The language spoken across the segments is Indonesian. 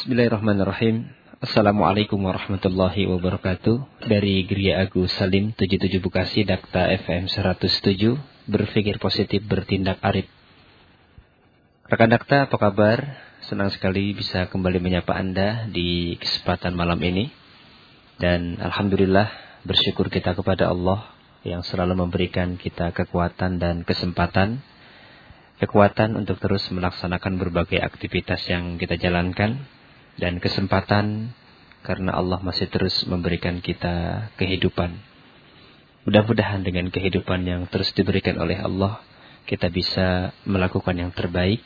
Bismillahirrahmanirrahim. Assalamualaikum warahmatullahi wabarakatuh. Dari Gria Agus Salim 77 Bekasi Dakta FM 107 berpikir positif bertindak arif. Rekan Dakta apa kabar? Senang sekali bisa kembali menyapa Anda di kesempatan malam ini. Dan Alhamdulillah bersyukur kita kepada Allah yang selalu memberikan kita kekuatan dan kesempatan. Kekuatan untuk terus melaksanakan berbagai aktivitas yang kita jalankan dan kesempatan karena Allah masih terus memberikan kita kehidupan. Mudah-mudahan dengan kehidupan yang terus diberikan oleh Allah, kita bisa melakukan yang terbaik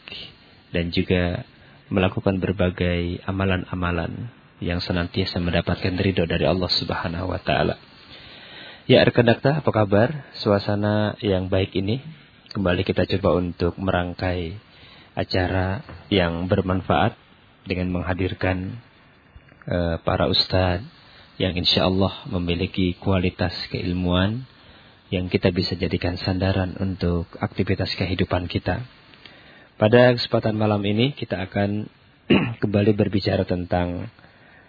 dan juga melakukan berbagai amalan-amalan yang senantiasa mendapatkan ridho dari Allah Subhanahu wa taala. Ya, rekan dakta, apa kabar? Suasana yang baik ini kembali kita coba untuk merangkai acara yang bermanfaat dengan menghadirkan uh, para ustadz yang insya Allah memiliki kualitas keilmuan yang kita bisa jadikan sandaran untuk aktivitas kehidupan kita. Pada kesempatan malam ini kita akan kembali berbicara tentang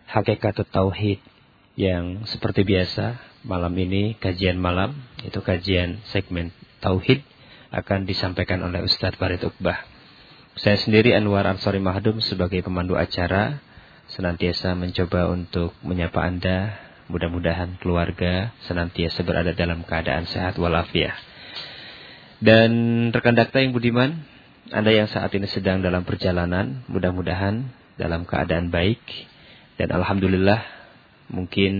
hakikat tauhid yang seperti biasa malam ini kajian malam itu kajian segmen tauhid akan disampaikan oleh Ustadz Farid Uqbah. Saya sendiri Anwar Ansori Mahdum sebagai pemandu acara senantiasa mencoba untuk menyapa Anda. Mudah-mudahan keluarga senantiasa berada dalam keadaan sehat walafiat. Dan rekan dakta yang budiman, Anda yang saat ini sedang dalam perjalanan, mudah-mudahan dalam keadaan baik. Dan Alhamdulillah, mungkin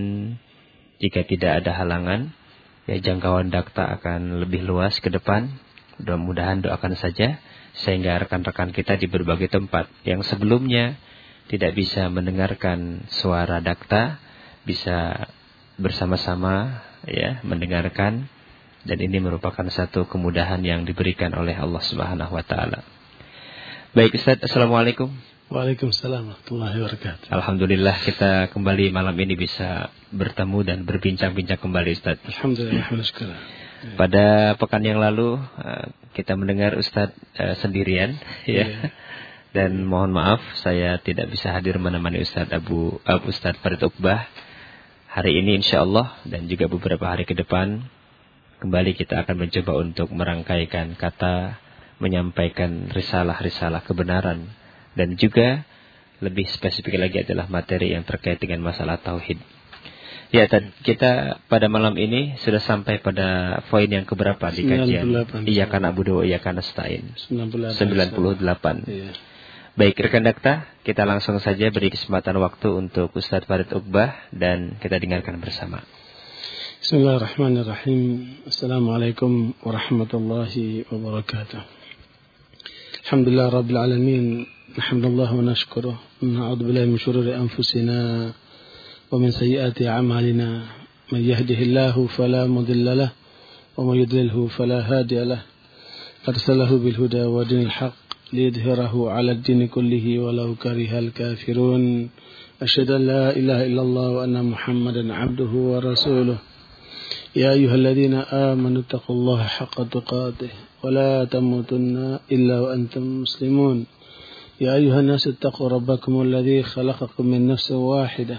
jika tidak ada halangan, ya jangkauan dakta akan lebih luas ke depan. Mudah-mudahan doakan saja sehingga rekan-rekan kita di berbagai tempat yang sebelumnya tidak bisa mendengarkan suara dakta bisa bersama-sama ya mendengarkan dan ini merupakan satu kemudahan yang diberikan oleh Allah Subhanahu wa taala. Baik Ustaz, Assalamualaikum. Waalaikumsalam warahmatullahi wabarakatuh. Alhamdulillah kita kembali malam ini bisa bertemu dan berbincang-bincang kembali Ustaz. Alhamdulillah. Pada pekan yang lalu eh, kita mendengar Ustadz uh, sendirian ya. Yeah. Dan mohon maaf saya tidak bisa hadir menemani Ustadz Abu uh, Ustadz Farid Uqbah hari ini insya Allah dan juga beberapa hari ke depan kembali kita akan mencoba untuk merangkaikan kata menyampaikan risalah-risalah kebenaran dan juga lebih spesifik lagi adalah materi yang terkait dengan masalah tauhid. Ya, kita pada malam ini sudah sampai pada poin yang keberapa di kajian? Iya karena Budo, iya karena Stain. 98. 98. Iya. Baik, rekan dakta, kita langsung saja beri kesempatan waktu untuk Ustadz Farid Uqbah dan kita dengarkan bersama. Bismillahirrahmanirrahim. Assalamualaikum warahmatullahi wabarakatuh. Alhamdulillah Rabbil Alamin. Alhamdulillah wa nashkuruh. Na'udhu billahi min syururi anfusina. ومن سيئات أعمالنا من يهده الله فلا مضل له ومن يضلله فلا هادي له. أرسله بالهدى ودين الحق ليظهره على الدين كله ولو كره الكافرون. أشهد أن لا إله إلا الله وأن محمدا عبده ورسوله. يا أيها الذين آمنوا اتقوا الله حق تقاته ولا تموتن إلا وأنتم مسلمون. يا أيها الناس اتقوا ربكم الذي خلقكم من نفس واحدة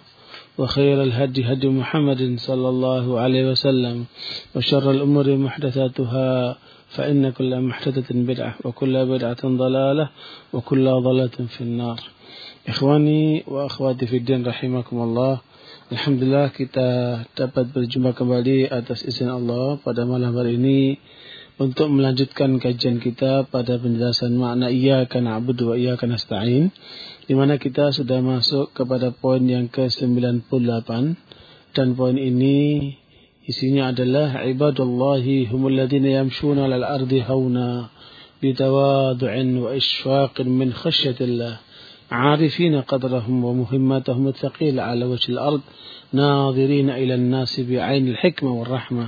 وخير الهدي هدي محمد صلى الله عليه وسلم وشر الأمور محدثاتها فإن كل محدثة بدعة وكل بدعة ضلالة وكل ضلالة في النار. إخواني وأخواتي في الدين رحمكم الله الحمد لله kita dapat berjumpa kembali atas izin Allah pada malam hari ini untuk melanjutkan kajian kita pada penjelasan makna iya kana abudu wa iya kana di mana kita sudah masuk kepada poin yang ke-98 dan poin ini isinya adalah ibadullahi humul ladina yamshuna 'alal ardi hauna bitawadu'in wa ishfaqin min khasyatillah عارفين قدرهم ومهماتهم الثقيلة على وجه الأرض ناظرين إلى الناس بعين الحكمة والرحمة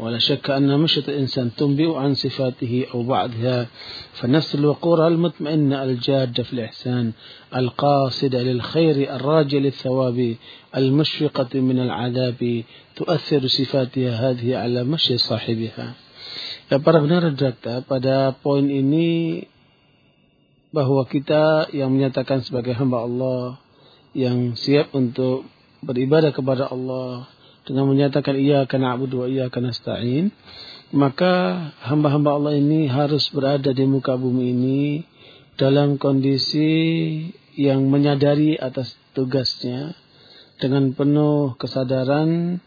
ولا شك أن مشية الإنسان تنبئ عن صفاته أو بعضها فنفس الوقورة المطمئنة الجادة في الإحسان القاصدة للخير الراجع للثواب المشفقة من العذاب تؤثر صفاتها هذه على مشي صاحبها Ya para benar data pada poin ini bahwa kita yang menyatakan sebagai hamba Allah yang siap untuk beribadah kepada Allah dengan menyatakan iya karena abudu wa iya karena nasta'in maka hamba-hamba Allah ini harus berada di muka bumi ini dalam kondisi yang menyadari atas tugasnya dengan penuh kesadaran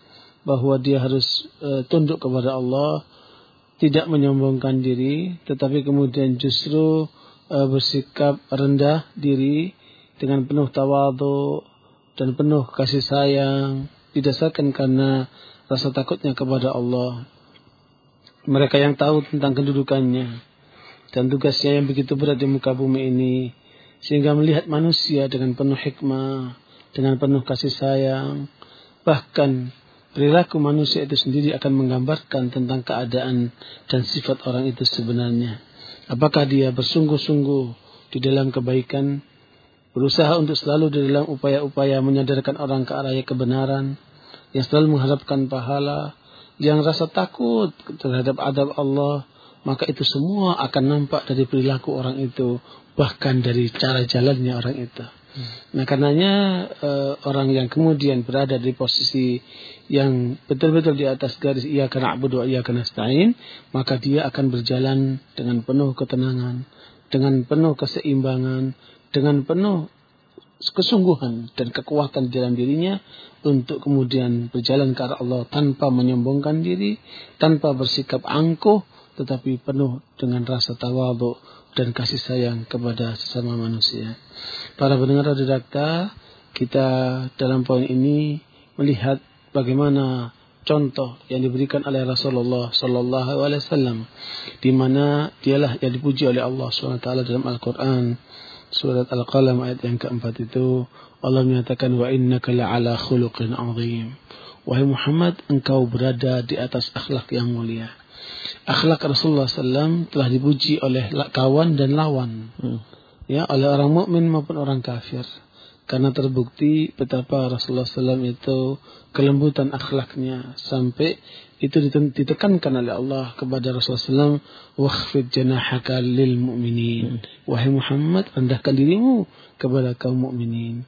bahwa dia harus uh, tunduk kepada Allah tidak menyombongkan diri tetapi kemudian justru uh, bersikap rendah diri dengan penuh tawadu dan penuh kasih sayang didasarkan karena rasa takutnya kepada Allah. Mereka yang tahu tentang kedudukannya dan tugasnya yang begitu berat di muka bumi ini sehingga melihat manusia dengan penuh hikmah, dengan penuh kasih sayang, bahkan perilaku manusia itu sendiri akan menggambarkan tentang keadaan dan sifat orang itu sebenarnya. Apakah dia bersungguh-sungguh di dalam kebaikan berusaha untuk selalu di dalam upaya-upaya menyadarkan orang ke arah kebenaran, yang selalu mengharapkan pahala, yang rasa takut terhadap adab Allah, maka itu semua akan nampak dari perilaku orang itu, bahkan dari cara jalannya orang itu. Hmm. Nah karenanya uh, orang yang kemudian berada di posisi yang betul-betul di atas garis ia kena abudu ia kena stain, maka dia akan berjalan dengan penuh ketenangan, dengan penuh keseimbangan, dengan penuh kesungguhan dan kekuatan di dalam dirinya untuk kemudian berjalan ke arah Allah tanpa menyombongkan diri, tanpa bersikap angkuh, tetapi penuh dengan rasa tawadhu dan kasih sayang kepada sesama manusia. Para pendengar redakta, kita dalam poin ini melihat bagaimana contoh yang diberikan oleh Rasulullah Sallallahu Alaihi Wasallam, di mana dialah yang dipuji oleh Allah SWT dalam Al-Quran surat Al-Qalam ayat yang keempat itu Allah menyatakan wa innaka la'ala khuluqin azim. Wahai Muhammad, engkau berada di atas akhlak yang mulia. Akhlak Rasulullah SAW telah dipuji oleh kawan dan lawan. Hmm. Ya, oleh orang mukmin maupun orang kafir. Karena terbukti betapa Rasulullah SAW itu kelembutan akhlaknya sampai itu ditekankan oleh Allah kepada Rasulullah SAW wakhfid janahaka lil mu'minin hmm. wahai Muhammad rendahkan dirimu kepada kaum mukminin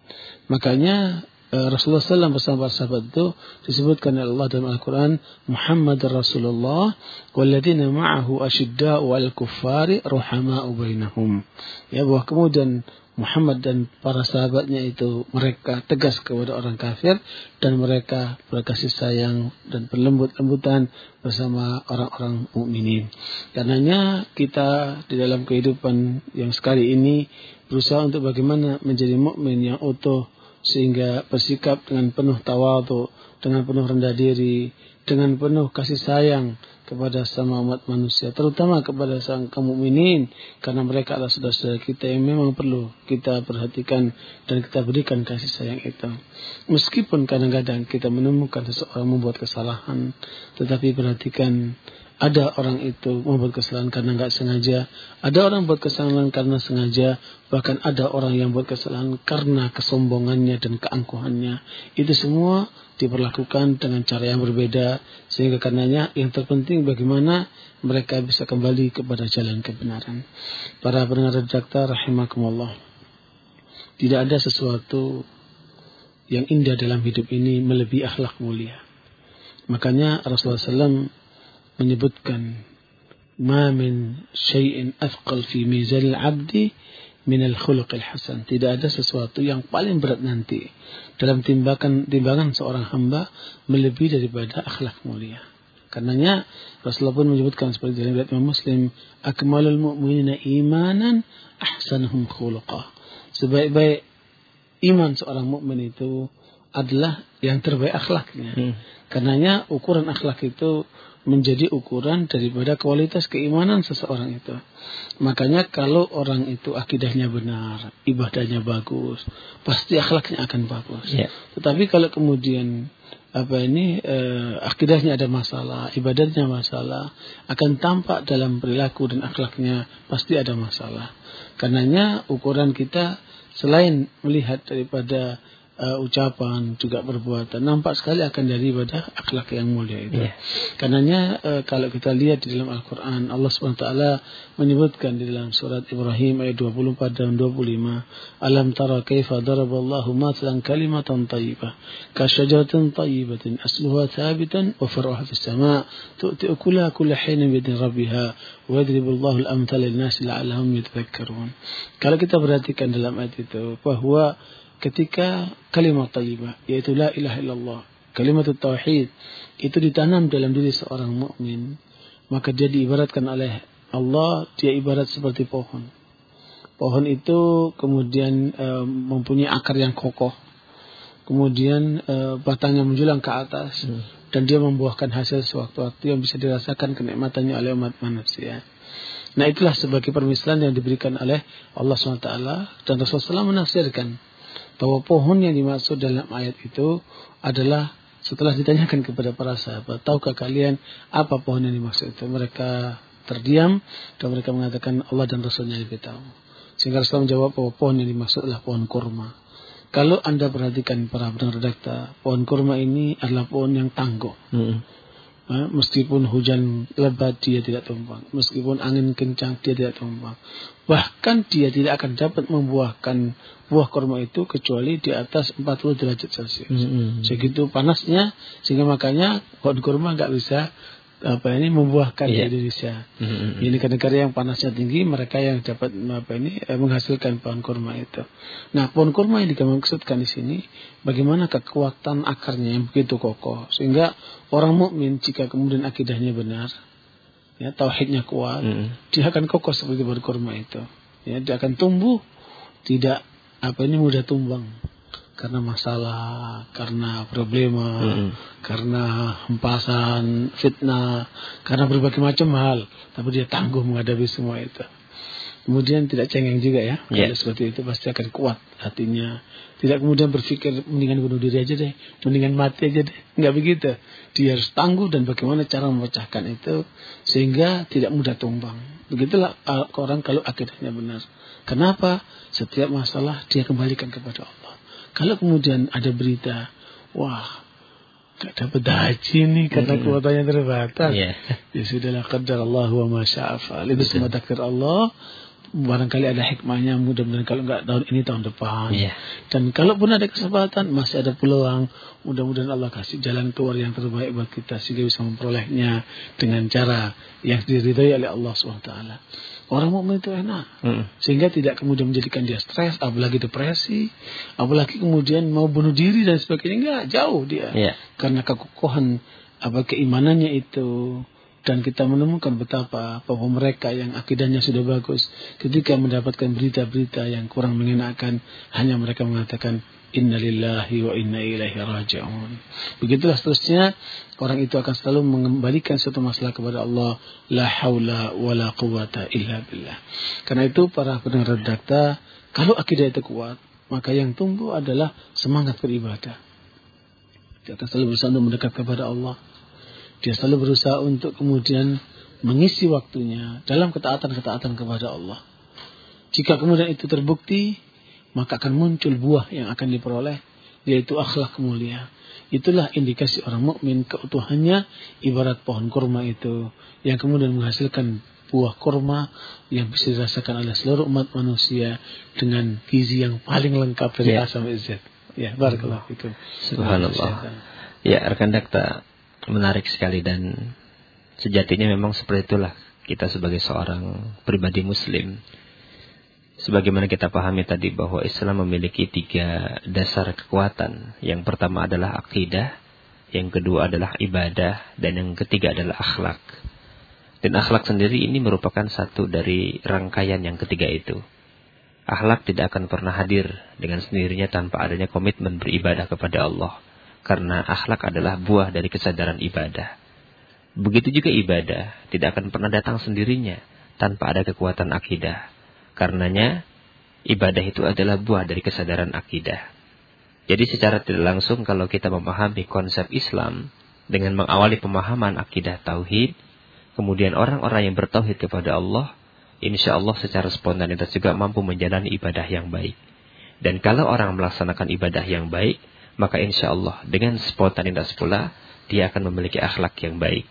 makanya Rasulullah SAW bersama para sahabat itu disebutkan oleh Allah dalam Al-Quran Muhammad Rasulullah walladina ma'ahu ashidda'u al-kuffari ruhama'u bainahum ya bahwa kemudian Muhammad dan para sahabatnya itu mereka tegas kepada orang kafir dan mereka berkasih sayang dan berlembut-lembutan bersama orang-orang mukminin. Karenanya kita di dalam kehidupan yang sekali ini berusaha untuk bagaimana menjadi mukmin yang utuh sehingga bersikap dengan penuh tawadhu, dengan penuh rendah diri, dengan penuh kasih sayang kepada sama umat manusia, terutama kepada sang kaum mukminin karena mereka adalah saudara-saudara kita yang memang perlu kita perhatikan dan kita berikan kasih sayang itu. Meskipun kadang-kadang kita menemukan seseorang membuat kesalahan, tetapi perhatikan ada orang itu membuat kesalahan karena nggak sengaja, ada orang buat kesalahan karena sengaja, bahkan ada orang yang buat kesalahan karena kesombongannya dan keangkuhannya. Itu semua diperlakukan dengan cara yang berbeda sehingga karenanya yang terpenting bagaimana mereka bisa kembali kepada jalan kebenaran. Para pendengar redakta rahimakumullah. Tidak ada sesuatu yang indah dalam hidup ini melebihi akhlak mulia. Makanya Rasulullah SAW menyebutkan ma min syai'in athqal fi mizanil abdi min al khuluqil hasan. Tidak ada sesuatu yang paling berat nanti dalam timbangan timbangan seorang hamba melebihi daripada akhlak mulia. Karenanya Rasulullah pun menyebutkan seperti dalam riwayat Imam Muslim, akmalul mu'minina imanan ahsanuhum khuluqah. Sebaik-baik iman seorang mukmin itu adalah yang terbaik akhlaknya. Hmm. Karenanya ukuran akhlak itu menjadi ukuran daripada kualitas keimanan seseorang itu. Makanya kalau orang itu akidahnya benar, ibadahnya bagus, pasti akhlaknya akan bagus. Ya. Tetapi kalau kemudian apa ini eh, akidahnya ada masalah, ibadahnya masalah, akan tampak dalam perilaku dan akhlaknya pasti ada masalah. Karenanya ukuran kita selain melihat daripada uh, ucapan juga perbuatan nampak sekali akan daripada akhlak yang mulia itu. Yeah. Karenanya uh, kalau kita lihat di dalam Al-Qur'an Allah SWT menyebutkan di dalam surat Ibrahim ayat 24 dan 25 Alam tara kaifa daraballahu mathalan kalimatan thayyibah ka syajaratin thayyibatin asluha thabitan wa faruha fis sama' tu'ti ukulaha kulla hinin bi rabbiha wa yadribu Allahu al-amthal lin-nas la'allahum yatadhakkarun. Kalau kita perhatikan dalam ayat itu bahwa ketika kalimat tayyibah yaitu la ilaha illallah kalimat tauhid itu ditanam dalam diri seorang mukmin maka dia diibaratkan oleh Allah dia ibarat seperti pohon pohon itu kemudian e, mempunyai akar yang kokoh kemudian e, batangnya menjulang ke atas hmm. dan dia membuahkan hasil sewaktu-waktu yang bisa dirasakan kenikmatannya oleh umat manusia Nah itulah sebagai permisalan yang diberikan oleh Allah SWT dan Rasulullah SAW menafsirkan bahwa pohon yang dimaksud dalam ayat itu adalah setelah ditanyakan kepada para sahabat, tahukah kalian apa pohon yang dimaksud itu? Mereka terdiam dan mereka mengatakan Allah dan Rasulnya lebih tahu. Sehingga Rasulullah menjawab bahwa pohon yang dimaksud adalah pohon kurma. Kalau anda perhatikan para pendengar data, pohon kurma ini adalah pohon yang tangguh. Hmm. Meskipun hujan lebat dia tidak tumbang. Meskipun angin kencang dia tidak tumbang. Bahkan dia tidak akan dapat membuahkan buah kurma itu kecuali di atas 40 derajat Celcius. Mm -hmm. Segitu panasnya sehingga makanya pohon kurma nggak bisa apa ini membuahkan yeah. di Indonesia. Mm -hmm. Ini negara-negara yang panasnya tinggi mereka yang dapat apa ini eh, menghasilkan pohon kurma itu. Nah, pohon kurma yang dimaksudkan di sini bagaimana kekuatan akarnya yang begitu kokoh sehingga orang mukmin jika kemudian akidahnya benar ya tauhidnya kuat, mm. dia akan kokoh seperti pohon kurma itu. Ya, dia akan tumbuh tidak apa ini mudah tumbang karena masalah, karena problema, mm. karena hempasan, fitnah, karena berbagai macam hal, tapi dia tangguh menghadapi semua itu. Kemudian tidak cengeng juga ya. Yeah. Kalau seperti itu pasti akan kuat hatinya. Tidak kemudian berpikir mendingan bunuh diri aja deh, mendingan mati aja deh. Enggak begitu. Dia harus tangguh dan bagaimana cara memecahkan itu sehingga tidak mudah tumbang. Begitulah orang kalau akidahnya benar. Kenapa? Setiap masalah dia kembalikan kepada Allah. Kalau kemudian ada berita, wah Gak dapat haji nih karena kuotanya terbatas. Yeah. Ya sudahlah qadar Allah wa ma Itu semua takdir Allah barangkali ada hikmahnya mudah-mudahan kalau nggak tahun ini tahun depan yeah. dan kalaupun ada kesempatan masih ada peluang mudah-mudahan Allah kasih jalan keluar yang terbaik buat kita sehingga bisa memperolehnya dengan cara yang diridhoi oleh Allah swt orang mukmin itu enak mm. sehingga tidak kemudian menjadikan dia stres apalagi depresi apalagi kemudian mau bunuh diri dan sebagainya enggak jauh dia yeah. karena kekokohan apa keimanannya itu dan kita menemukan betapa bahwa mereka yang akidahnya sudah bagus ketika mendapatkan berita-berita yang kurang mengenakan hanya mereka mengatakan innalillahi wa inna ilaihi raji'un. Begitulah seterusnya orang itu akan selalu mengembalikan suatu masalah kepada Allah la haula wala quwata illa billah. Karena itu para pendengar data kalau akidah itu kuat maka yang tumbuh adalah semangat beribadah. Dia akan selalu berusaha untuk mendekat kepada Allah dia selalu berusaha untuk kemudian mengisi waktunya dalam ketaatan-ketaatan kepada Allah. Jika kemudian itu terbukti, maka akan muncul buah yang akan diperoleh, yaitu akhlak mulia. Itulah indikasi orang mukmin keutuhannya ibarat pohon kurma itu yang kemudian menghasilkan buah kurma yang bisa dirasakan oleh seluruh umat manusia dengan gizi yang paling lengkap dari ya. A sampai Z. Ya, barakallahu fikum. Subhanallah. Ya, rekan dakta, menarik sekali dan sejatinya memang seperti itulah kita sebagai seorang pribadi muslim. Sebagaimana kita pahami tadi bahwa Islam memiliki tiga dasar kekuatan. Yang pertama adalah akidah, yang kedua adalah ibadah, dan yang ketiga adalah akhlak. Dan akhlak sendiri ini merupakan satu dari rangkaian yang ketiga itu. Akhlak tidak akan pernah hadir dengan sendirinya tanpa adanya komitmen beribadah kepada Allah. Karena akhlak adalah buah dari kesadaran ibadah. Begitu juga ibadah tidak akan pernah datang sendirinya tanpa ada kekuatan akidah. Karenanya ibadah itu adalah buah dari kesadaran akidah. Jadi secara tidak langsung kalau kita memahami konsep Islam dengan mengawali pemahaman akidah tauhid, kemudian orang-orang yang bertauhid kepada Allah, insya Allah secara spontanitas juga mampu menjalani ibadah yang baik. Dan kalau orang melaksanakan ibadah yang baik, maka insya Allah dengan spontanitas pula dia akan memiliki akhlak yang baik.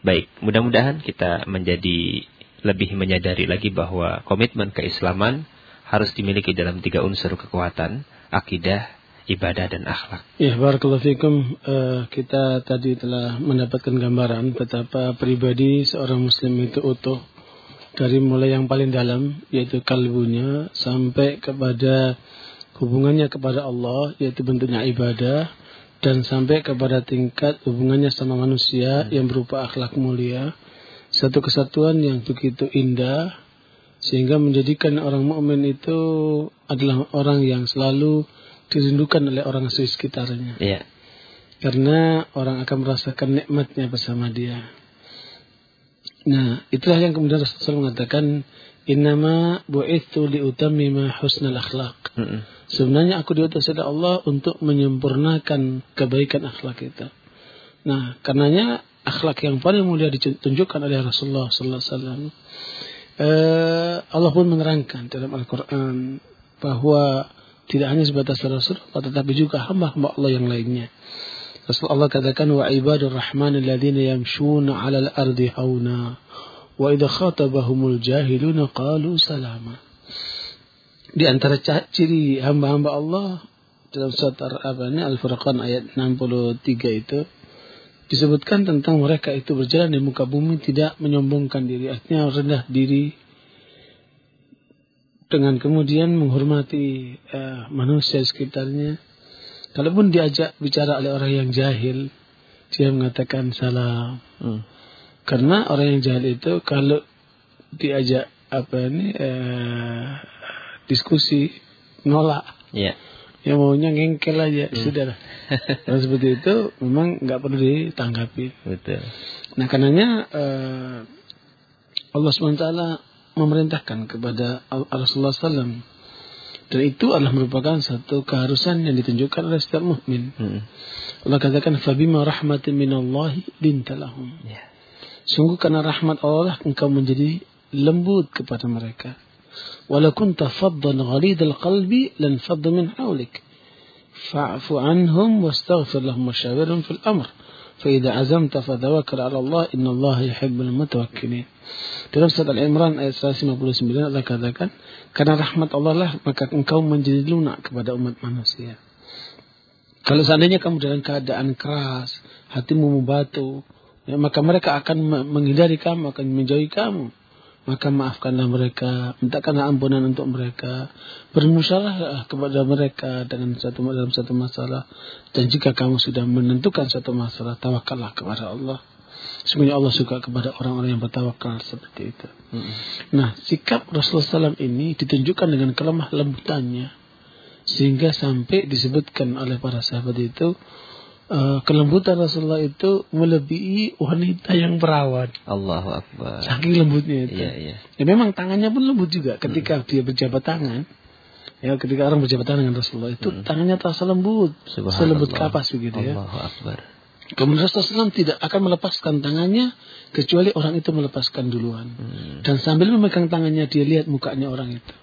Baik, mudah-mudahan kita menjadi lebih menyadari lagi bahwa komitmen keislaman harus dimiliki dalam tiga unsur kekuatan, akidah, ibadah, dan akhlak. Ya, barakallahu fikum. Uh, kita tadi telah mendapatkan gambaran betapa pribadi seorang muslim itu utuh dari mulai yang paling dalam yaitu kalbunya sampai kepada hubungannya kepada Allah yaitu bentuknya ibadah dan sampai kepada tingkat hubungannya sama manusia yang berupa akhlak mulia satu kesatuan yang begitu indah sehingga menjadikan orang mukmin itu adalah orang yang selalu dirindukan oleh orang di sekitarnya. Iya. Karena orang akan merasakan nikmatnya bersama dia. Nah, itulah yang kemudian Rasulullah mengatakan innama bu'ithu liutammima husnal akhlak. Mm -mm. Sebenarnya aku diutus oleh Allah untuk menyempurnakan kebaikan akhlak kita. Nah, karenanya akhlak yang paling mulia ditunjukkan oleh Rasulullah sallallahu alaihi wasallam. Eh, Allah pun menerangkan dalam Al-Qur'an bahwa tidak hanya sebatas Rasulullah tetapi juga hamba-hamba Allah yang lainnya. Rasulullah katakan wa ibadur rahman alladziina yamshuna 'alal ardi hauna wa idza khatabahumul jahiluna qalu salama. Di antara ciri hamba-hamba Allah dalam surat Al-Furqan ayat 63 itu disebutkan tentang mereka itu berjalan di muka bumi tidak menyombongkan diri, artinya rendah diri dengan kemudian menghormati uh, manusia sekitarnya Kalaupun diajak bicara oleh orang yang jahil, dia mengatakan salam. Hmm. Karena orang yang jahil itu kalau diajak apa ini eh, diskusi nolak. Yeah. Ya maunya ngengkel aja, hmm. sudah. Kalau seperti itu memang nggak perlu ditanggapi. Betul. Nah karenanya eh, Allah swt memerintahkan kepada Rasulullah SAW dan itu adalah merupakan satu keharusan yang ditunjukkan oleh setiap mukmin. Hmm. Allah katakan fabima rahmatin minallahi lintalahum. Yeah. Sungguh karena rahmat Allah engkau menjadi lembut kepada mereka. Walau kunta faddan ghalidal qalbi lan fadda min hawlik. Fa'fu anhum wastaghfir lahum wasyawirhum fil amr. فإذا عزمت فتوكل على الله إن الله يحب المتوكلين dalam surat Al-Imran ayat 159 Allah katakan, karena rahmat Allah lah maka engkau menjadi lunak kepada umat manusia. Kalau seandainya kamu dalam keadaan keras, hatimu membatu, ya, maka mereka akan menghindari kamu, akan menjauhi kamu. Maka maafkanlah mereka, mintakanlah ampunan untuk mereka, bermusyawarah kepada mereka dengan satu dalam satu masalah. Dan jika kamu sudah menentukan satu masalah, tawakallah kepada Allah. Sebenarnya Allah suka kepada orang-orang yang bertawakal seperti itu. Hmm. Nah, sikap Rasulullah SAW ini ditunjukkan dengan kelemah lembutannya. Sehingga sampai disebutkan oleh para sahabat itu, uh, kelembutan Rasulullah itu melebihi wanita yang perawan. Allahu Akbar. Saking lembutnya itu. Iya, iya. Ya, memang tangannya pun lembut juga ketika hmm. dia berjabat tangan. Ya, ketika orang berjabat tangan dengan Rasulullah itu hmm. tangannya terasa lembut, selembut kapas begitu ya. Allahu Akbar. Kemudian Rasulullah SAW tidak akan melepaskan tangannya kecuali orang itu melepaskan duluan. Hmm. Dan sambil memegang tangannya dia lihat mukanya orang itu.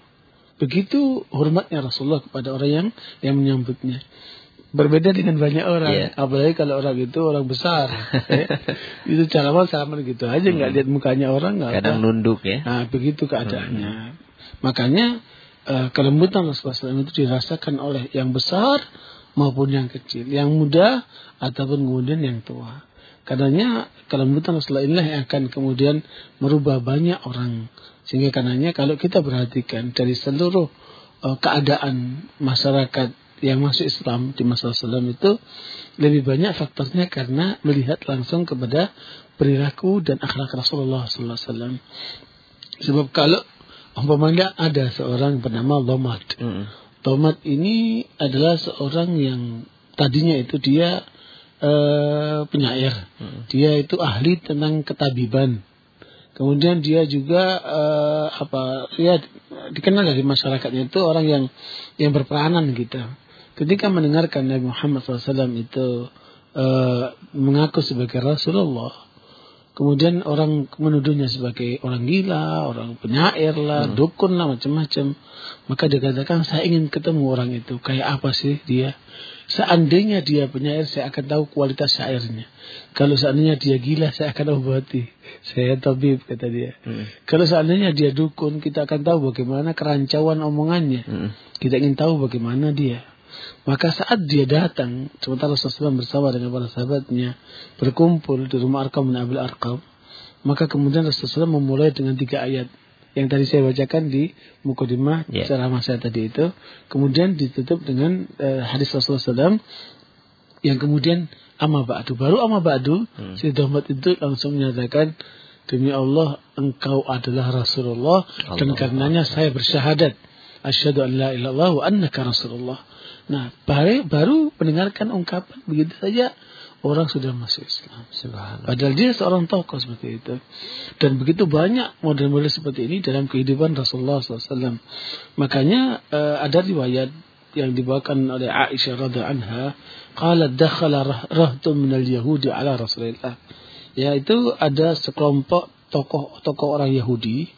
Begitu hormatnya Rasulullah kepada orang yang yang menyambutnya. Berbeda dengan banyak orang, yeah. apalagi kalau orang itu orang besar. ya. Itu cara mal sama gitu aja nggak hmm. lihat mukanya orang nggak. Kadang apa. nunduk ya. Nah begitu keadaannya. Hmm. Makanya uh, kelembutan Rasulullah itu dirasakan oleh yang besar maupun yang kecil, yang muda ataupun kemudian yang tua. Karenanya kelembutan Rasulullah inilah yang akan kemudian merubah banyak orang. Sehingga karenanya kalau kita perhatikan dari seluruh uh, keadaan masyarakat yang masuk Islam di masa Rasulullah itu lebih banyak faktornya karena melihat langsung kepada perilaku dan akhlak Rasulullah SAW. Sebab kalau Umpamanya ada seorang bernama Lomat. Mm. Tomat ini adalah seorang yang tadinya itu dia eh, penyair. Mm. Dia itu ahli tentang ketabiban. Kemudian dia juga eh, apa ya dikenal dari masyarakatnya itu orang yang yang berperanan gitu. Ketika mendengarkan Nabi Muhammad SAW itu eh, mengaku sebagai Rasulullah, kemudian orang menuduhnya sebagai orang gila, orang penyair lah, dukun lah macam-macam, maka dia katakan saya ingin ketemu orang itu kayak apa sih dia. Seandainya dia penyair, saya akan tahu kualitas syairnya. Kalau seandainya dia gila, saya akan obati. Saya tabib, kata dia. Mm. Kalau seandainya dia dukun, kita akan tahu bagaimana kerancauan omongannya. Mm. Kita ingin tahu bagaimana dia. Maka saat dia datang, sementara Rasulullah bersama dengan para sahabatnya, berkumpul di rumah Arkam bin Abil Arkam, maka kemudian Rasulullah memulai dengan tiga ayat yang tadi saya bacakan di mukadimah Ya. ceramah saya tadi itu, kemudian ditutup dengan eh, hadis Rasulullah SAW yang kemudian amma ba'du. Baru amma ba'du, Hmm. si Dohmat itu langsung menyatakan, demi Allah engkau adalah Rasulullah dan Allah. karenanya saya bersyahadat asyhadu an la ilaha illallah wa annaka Rasulullah. Nah, baru, baru mendengarkan ungkapan begitu saja orang sudah masuk Islam. Subhanallah. Padahal dia seorang tokoh seperti itu. Dan begitu banyak model-model seperti ini dalam kehidupan Rasulullah SAW. Makanya eh, ada riwayat yang dibawakan oleh Aisyah radhiallahu anha, qalat dakhala rah- rahtun minal yahudi ala Rasulillah. Yaitu ada sekelompok tokoh-tokoh orang Yahudi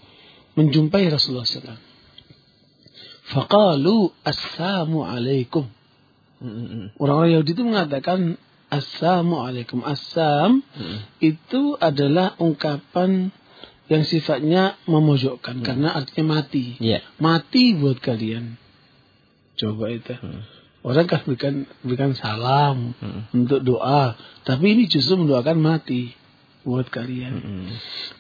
menjumpai Rasulullah SAW. Faqalu assalamu alaikum. Orang-orang Yahudi itu mengatakan Assalamualaikum. Assam Mm. itu adalah ungkapan yang sifatnya memojokkan karena artinya mati. Ya. Mati buat kalian. Coba itu. Mm. Orang kan berikan berikan salam Mm. untuk doa, tapi ini justru mendoakan mati buat kalian. Mm.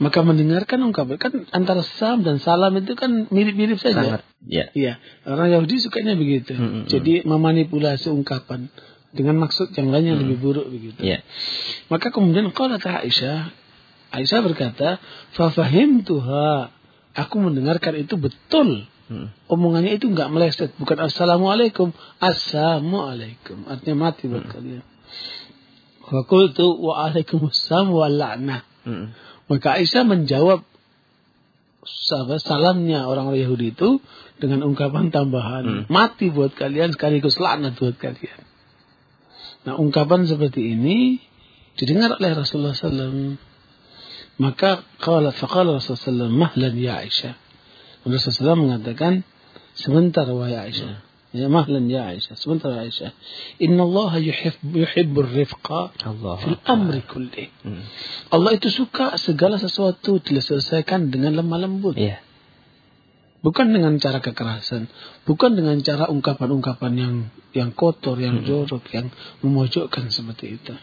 Maka mendengarkan ungkapan kan antara sam dan salam itu kan mirip-mirip saja. Sangat. Ya. Iya, orang Yahudi sukanya begitu. Mm-mm. Jadi memanipulasi ungkapan dengan maksud yang lain yang lebih buruk begitu. Ya. Maka kemudian qalat Aisyah, Aisyah berkata, "Fafahim tuha." Aku mendengarkan itu betul. Mm. Omongannya itu enggak meleset, bukan assalamualaikum, assalamualaikum. Artinya mati buat kalian. Fakultu wa alaikumussalam wa la'nah. Mm. Maka Aisyah menjawab salamnya orang-orang Yahudi itu dengan ungkapan tambahan Hmm. mati buat kalian sekaligus laknat buat kalian. Nah ungkapan seperti ini didengar oleh Rasulullah SAW. Maka qala faqala Rasulullah SAW mahlan ya Aisyah. Rasulullah SAW mengatakan sebentar wahai Aisyah. Ya mahlan ya Aisyah. Sebentar wahai Aisyah. Inna Allah yuhibbur rifqa Allah. fil amri kulli. Allah itu suka segala sesuatu diselesaikan dengan lemah lembut. Ya. Bukan dengan cara kekerasan. Bukan dengan cara ungkapan-ungkapan yang yang kotor, yang jorok, yang memojokkan seperti itu.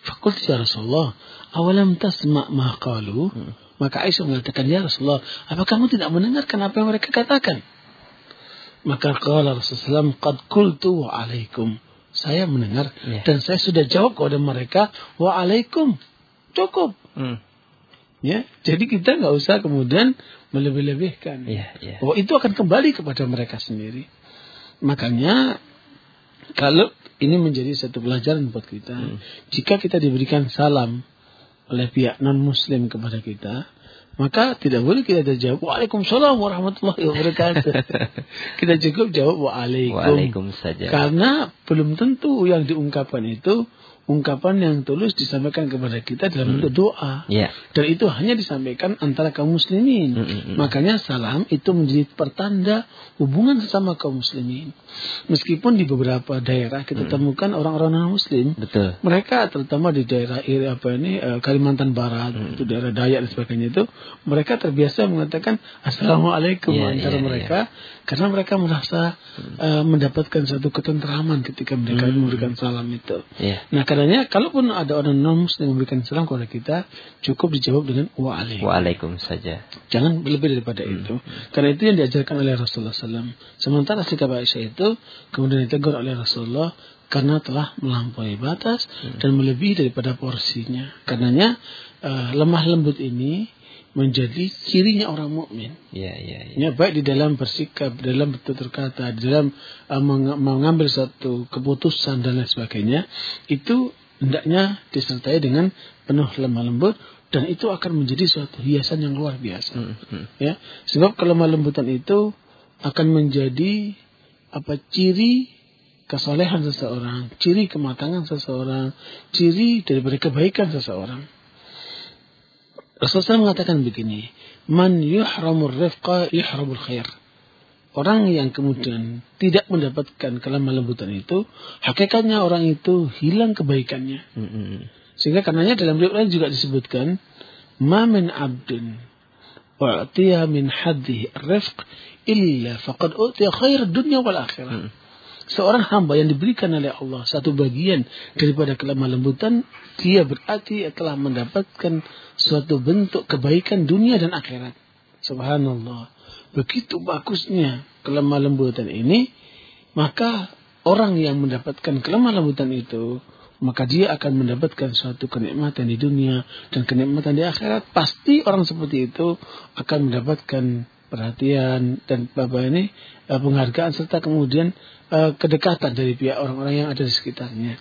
Fakulti ya Rasulullah, awalam tasma' ma qalu? Maka Aisyah mengatakan, ya Rasulullah, apa kamu tidak mendengarkan apa yang mereka katakan? Maka qala Rasulullah, qad kultu wa alaikum. Saya mendengar Ya. dan saya sudah jawab kepada mereka, wa alaikum. Cukup. Mm. Ya, jadi kita nggak usah kemudian melebih-lebihkan. Ya, ya. Bahwa itu akan kembali kepada mereka sendiri. Makanya kalau ini menjadi satu pelajaran buat kita, jika kita diberikan salam oleh pihak non Muslim kepada kita, maka tidak boleh kita jawab Waalaikumsalam warahmatullahi wabarakatuh. kita cukup jawab Waalaikum. Waalaikum saja. Karena belum tentu yang diungkapkan itu ungkapan yang tulus disampaikan kepada kita dalam bentuk doa. Ya. Dan itu hanya disampaikan antara kaum muslimin. Mm, mm, mm. Makanya salam itu menjadi pertanda hubungan sesama kaum muslimin. Meskipun di beberapa daerah kita temukan orang-orang non muslim, Betul. mereka terutama di daerah apa ini eh, Kalimantan Barat, Mm. itu daerah Dayak dan sebagainya itu, mereka terbiasa mengatakan assalamualaikum Iya, antara iya, mereka karena mereka merasa eh, mendapatkan satu ketentraman ketika mereka Mm. memberikan salam itu. Ya. Nah, karenanya kalaupun ada orang non muslim memberikan salam kepada kita, cukup dijawab dengan waalaikum. Waalaikum saja. Jangan lebih daripada itu. Karena itu yang diajarkan oleh Rasulullah SAW. Sementara sikap Aisyah itu kemudian ditegur oleh Rasulullah karena telah melampaui batas dan melebihi daripada porsinya. Karenanya eh, lemah lembut ini menjadi cirinya orang mukmin. Ya, ya, ya. Ya, baik di dalam bersikap, dalam bertutur kata, di dalam uh, meng- mengambil satu keputusan dan lain sebagainya, itu hendaknya disertai dengan penuh lemah lembut dan itu akan menjadi suatu hiasan yang luar biasa. Hmm, hmm. Ya, sebab kelemah lembutan itu akan menjadi apa ciri kesolehan seseorang, ciri kematangan seseorang, ciri daripada kebaikan seseorang. Rasulullah SAW mengatakan begini, Man yuhramur rifqa yuhramul khair. Orang yang kemudian tidak mendapatkan kelemah lembutan itu, hakikatnya orang itu hilang kebaikannya. Hmm, hmm. Sehingga karenanya dalam riwayat lain juga disebutkan, Ma min abdin u'tiya min hadhi rifq illa faqad u'tiya khair dunya wal akhirah. Hmm. Seorang hamba yang diberikan oleh Allah satu bagian daripada kelemah lembutan, dia berarti telah mendapatkan suatu bentuk kebaikan dunia dan akhirat. Subhanallah. Begitu bagusnya kelemah lembutan ini, maka orang yang mendapatkan kelemah lembutan itu, maka dia akan mendapatkan suatu kenikmatan di dunia dan kenikmatan di akhirat. Pasti orang seperti itu akan mendapatkan perhatian dan apa ini eh, penghargaan serta kemudian eh, kedekatan dari pihak orang-orang yang ada di sekitarnya.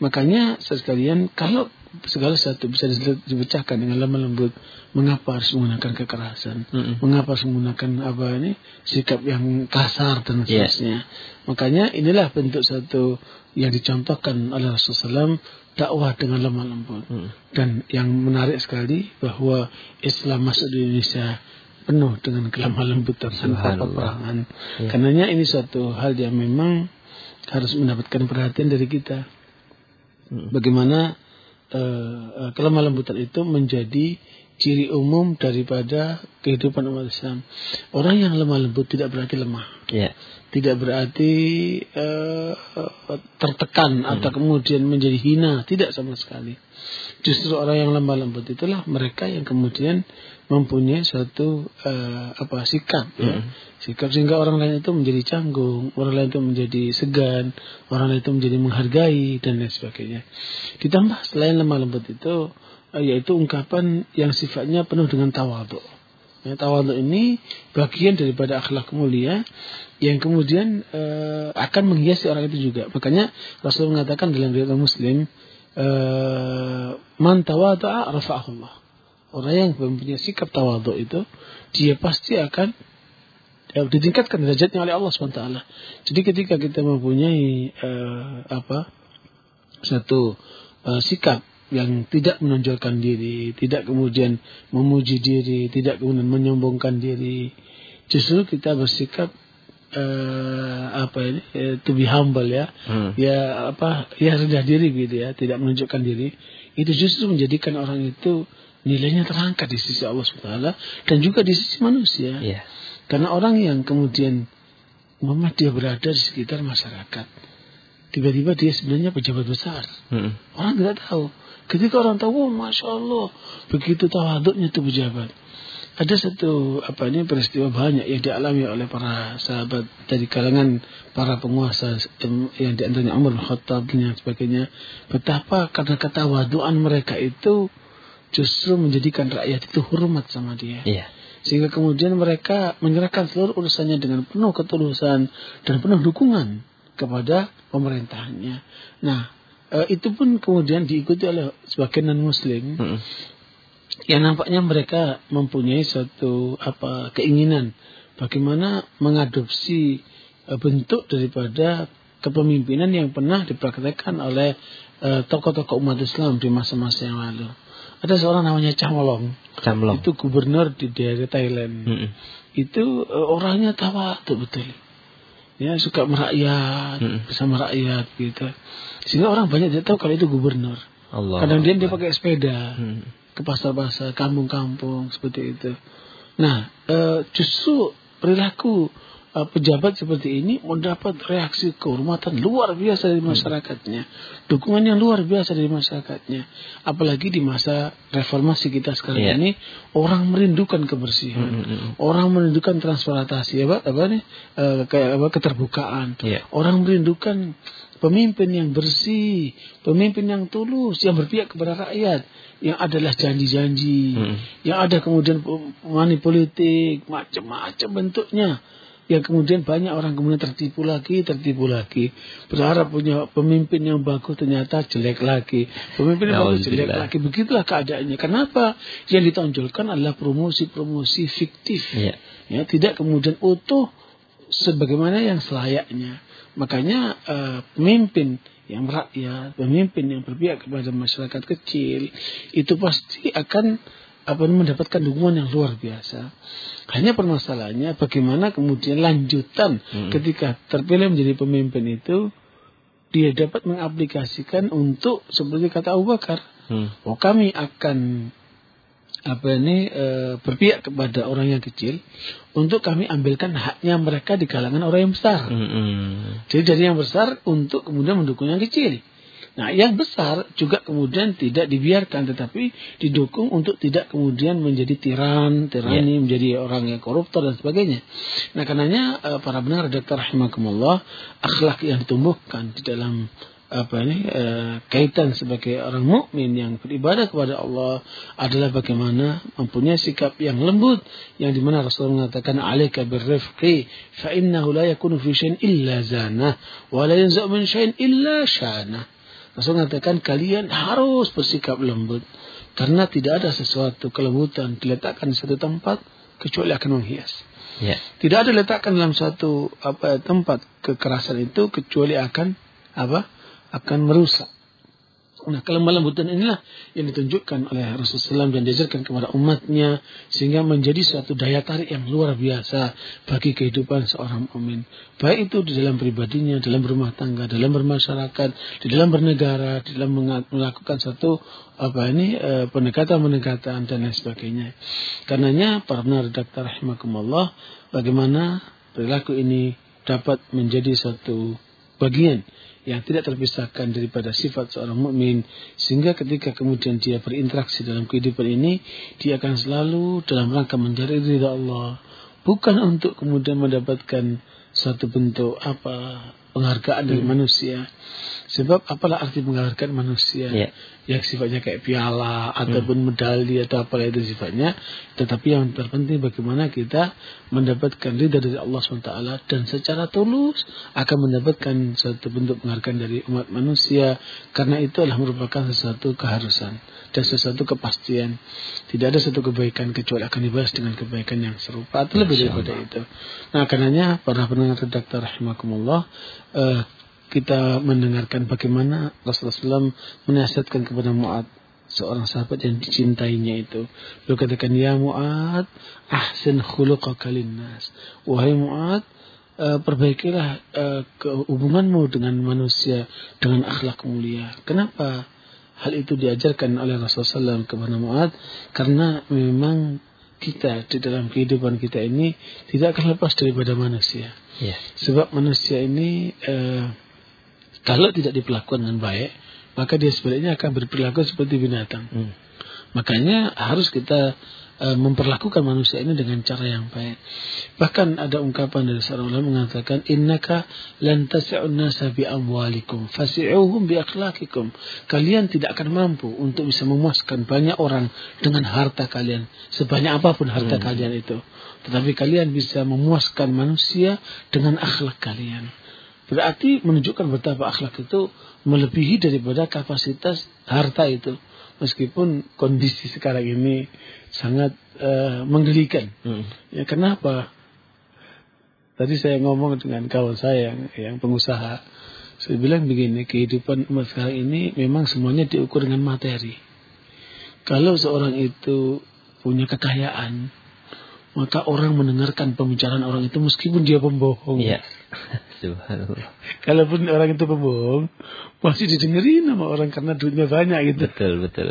Makanya sekalian kalau segala sesuatu bisa dipecahkan dengan lemah lembut, mengapa harus menggunakan kekerasan? Mm-mm. Mengapa harus menggunakan apa ini sikap yang kasar dan Iya. seterusnya? Makanya inilah bentuk satu yang dicontohkan oleh Rasulullah SAW dakwah dengan lemah lembut. Hmm. Dan yang menarik sekali bahwa Islam masuk di Indonesia penuh dengan kelemah lembutan tanpa Subhanallah. peperangan. Ya. Karenanya ini suatu hal yang memang harus mendapatkan perhatian dari kita. Hmm. Bagaimana eh, eh, kelemah lembutan itu menjadi ciri umum daripada kehidupan umat Islam. Orang yang lemah lembut tidak berarti lemah Ya. tidak berarti eh, tertekan atau kemudian menjadi hina, tidak sama sekali. Justru orang yang lemah lembut itulah mereka yang kemudian mempunyai suatu eh, apa sikap, ya. Mm. sikap sehingga orang lain itu menjadi canggung, orang lain itu menjadi segan, orang lain itu menjadi menghargai dan lain sebagainya. Ditambah selain lemah lembut itu eh, yaitu ungkapan yang sifatnya penuh dengan tawadhu. Ya, tawadhu ini bagian daripada akhlak mulia yang kemudian eh, akan menghiasi orang itu juga. Makanya Rasul mengatakan dalam riwayat Muslim, eh, man tawadhu'a rafa'ahullah. Orang yang mempunyai sikap tawadhu itu dia pasti akan ya, ditingkatkan derajatnya oleh Allah SWT. Jadi ketika kita mempunyai eh, apa satu eh, sikap yang tidak menonjolkan diri, tidak kemudian memuji diri, tidak kemudian menyombongkan diri, justru kita bersikap eh, apa ini eh, to be humble ya, Hmm. ya apa ya rendah diri gitu ya, tidak menunjukkan diri, itu justru menjadikan orang itu nilainya terangkat di sisi Allah SWT dan juga di sisi manusia. Ya. Karena orang yang kemudian Muhammad dia berada di sekitar masyarakat, tiba-tiba dia sebenarnya pejabat besar. Hmm. Orang tidak tahu. Ketika orang tahu, oh, masya Allah, begitu tawaduknya itu pejabat. Ada satu apa ini peristiwa banyak yang dialami oleh para sahabat dari kalangan para penguasa yang di antaranya Umar bin Khattab dan sebagainya. Betapa karena ketawaduan mereka itu justru menjadikan rakyat itu hormat sama dia. Iya. Sehingga kemudian mereka menyerahkan seluruh urusannya dengan penuh ketulusan dan penuh dukungan kepada pemerintahannya. Nah, eh, itu pun kemudian diikuti oleh sebagian non-muslim Hmm. yang nampaknya mereka mempunyai suatu apa keinginan bagaimana mengadopsi eh, bentuk daripada kepemimpinan yang pernah dipraktekkan oleh eh, tokoh-tokoh umat Islam di masa-masa yang lalu. Ada seorang namanya Camolong, Camlong. itu gubernur di daerah Thailand. Hmm. Itu eh, orangnya tawadhu betul. Ya, suka merakyat, Mm-mm. bersama rakyat gitu. Sehingga orang banyak tidak tahu kalau itu gubernur. Allah. Kadang dia dia pakai sepeda Hmm. ke pasar-pasar, kampung-kampung seperti itu. Nah, eh, justru perilaku pejabat seperti ini mendapat reaksi kehormatan luar biasa dari masyarakatnya, dukungan yang luar biasa dari masyarakatnya. Apalagi di masa reformasi kita sekarang Iya. ini, orang merindukan kebersihan, Hmm, hmm, orang merindukan transparansi, apa, apa nih, eh, kayak apa keterbukaan, Iya. orang merindukan pemimpin yang bersih, pemimpin yang tulus, yang berpihak kepada rakyat, yang adalah janji-janji, Hmm. yang ada kemudian money politik, macam-macam bentuknya. Yang kemudian banyak orang kemudian tertipu lagi, tertipu lagi. Berharap punya pemimpin yang bagus ternyata jelek lagi. Pemimpin yang bagus jelek lagi. Begitulah keadaannya. Kenapa? Yang ditonjolkan adalah promosi-promosi fiktif. Iya. Ya, tidak kemudian utuh sebagaimana yang selayaknya. Makanya eh, pemimpin yang rakyat, pemimpin yang berpihak kepada masyarakat kecil itu pasti akan apa mendapatkan dukungan yang luar biasa. Hanya permasalahannya bagaimana kemudian lanjutan Hmm. ketika terpilih menjadi pemimpin itu dia dapat mengaplikasikan untuk seperti kata Abu Bakar, Hmm. oh kami akan apa ini eh, berpihak kepada orang yang kecil untuk kami ambilkan haknya mereka di kalangan orang yang besar. Hmm, hmm. Jadi dari yang besar untuk kemudian mendukung yang kecil. Nah, yang besar juga kemudian tidak dibiarkan tetapi didukung untuk tidak kemudian menjadi tiran, tirani, menjadi orang yang koruptor dan sebagainya. Nah, karenanya eh, para benar redaktor rahimakumullah, akhlak yang ditumbuhkan di dalam apa ini eh, kaitan sebagai orang mukmin yang beribadah kepada Allah adalah bagaimana mempunyai sikap yang lembut yang di mana Rasulullah mengatakan alaika birrifqi fa innahu la yakunu fi syai'in illa zanah wa la yanzu min syai'in illa syanah Rasul mengatakan kalian harus bersikap lembut karena tidak ada sesuatu kelembutan diletakkan di satu tempat kecuali akan menghias. Ya. Tidak ada letakkan dalam satu apa tempat kekerasan itu kecuali akan apa? akan merusak. Nah, kelembalan lembutan inilah yang ditunjukkan oleh Rasulullah SAW dan diajarkan kepada umatnya sehingga menjadi suatu daya tarik yang luar biasa bagi kehidupan seorang mukmin. Baik itu di dalam pribadinya, dalam rumah tangga, dalam bermasyarakat, di dalam bernegara, di dalam melakukan satu apa ini eh, pendekatan-pendekatan dan lain sebagainya. Karenanya para redaktor rahimakumullah bagaimana perilaku ini dapat menjadi satu bagian yang tidak terpisahkan daripada sifat seorang mukmin sehingga ketika kemudian dia berinteraksi dalam kehidupan ini dia akan selalu dalam rangka mencari ridha Allah bukan untuk kemudian mendapatkan suatu bentuk apa penghargaan dari manusia sebab apalah arti menghargai manusia Iya. yang sifatnya kayak piala ataupun medali atau apalah itu sifatnya. Tetapi yang terpenting bagaimana kita mendapatkan ridha dari Allah SWT dan secara tulus akan mendapatkan suatu bentuk penghargaan dari umat manusia. Karena itu adalah merupakan sesuatu keharusan dan sesuatu kepastian. Tidak ada satu kebaikan kecuali akan dibalas dengan kebaikan yang serupa atau lebih daripada itu. Nah karenanya para pendengar redaktor rahimakumullah eh, kita mendengarkan bagaimana Rasulullah SAW menasihatkan kepada Mu'ad seorang sahabat yang dicintainya itu. Beliau katakan, Ya Mu'ad, ahsin khuluqaka linnas. Wahai Mu'ad, eh, perbaikilah eh, hubunganmu dengan manusia dengan akhlak mulia. Kenapa? Hal itu diajarkan oleh Rasulullah SAW kepada Mu'ad karena memang kita di dalam kehidupan kita ini tidak akan lepas daripada manusia. Ya. Sebab manusia ini eh, kalau tidak diperlakukan dengan baik, maka dia sebenarnya akan berperilaku seperti binatang. Hmm. Makanya harus kita eh, memperlakukan manusia ini dengan cara yang baik. Bahkan ada ungkapan dari seorang ulama mengatakan innaka lan tas'un nasa bi amwalikum fasi'uhum bi akhlaqikum. Kalian tidak akan mampu untuk bisa memuaskan banyak orang dengan harta kalian, sebanyak apa pun harta kalian itu. Tetapi kalian bisa memuaskan manusia dengan akhlak kalian. Berarti menunjukkan betapa akhlak itu melebihi daripada kapasitas harta itu. Meskipun kondisi sekarang ini sangat eh, menggelikan. Hmm. Ya kenapa? Tadi saya ngomong dengan kawan saya yang, yang pengusaha. Saya bilang begini, kehidupan umat sekarang ini memang semuanya diukur dengan materi. Kalau seorang itu punya kekayaan, maka orang mendengarkan pembicaraan orang itu meskipun dia pembohong. Iya. Subhanallah. Kalaupun orang itu pembohong, masih didengerin sama orang karena duitnya banyak gitu. Betul, betul.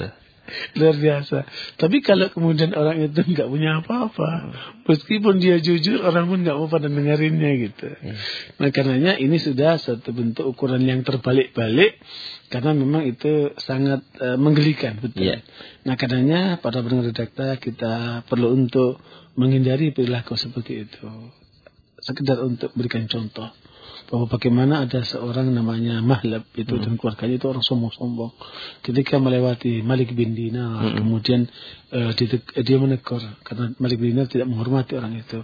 Luar biasa. Tapi kalau kemudian orang itu nggak punya apa-apa, meskipun dia jujur, orang pun nggak mau pada dengerinnya gitu. Iya. Nah karenanya ini sudah satu bentuk ukuran yang terbalik-balik, karena memang itu sangat eh, menggelikan, betul. Iya. Nah karenanya pada pendengar redakta kita perlu untuk menghindari perilaku seperti itu. Sekedar untuk berikan contoh. bahwa bagaimana ada seorang namanya Mahlab itu Hmm. dan keluarganya itu orang sombong-sombong. Ketika melewati Malik bin Dinar, Hmm. kemudian eh, dia menegur karena Malik bin Dinar tidak menghormati orang itu.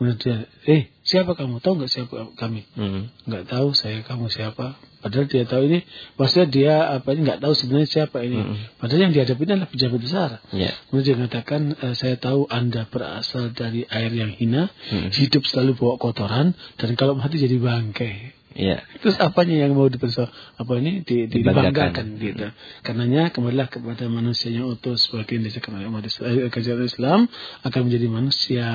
Kemudian dia, eh siapa kamu? Tahu nggak siapa kami? Hmm. nggak tahu saya kamu siapa padahal dia tahu ini maksudnya dia apa ini nggak tahu sebenarnya siapa ini Mm-mm. padahal yang dihadapi adalah pejabat besar Ya. kemudian dia mengatakan "Eh, saya tahu anda berasal dari air yang hina Hmm. hidup selalu bawa kotoran dan kalau mati jadi bangkai Ya. terus apanya yang mau diperso apa ini di, di- Dibanggakan. dibanggakan gitu karenanya kembalilah kepada manusia yang utuh sebagai disebut oleh umat Islam, eh, Islam akan menjadi manusia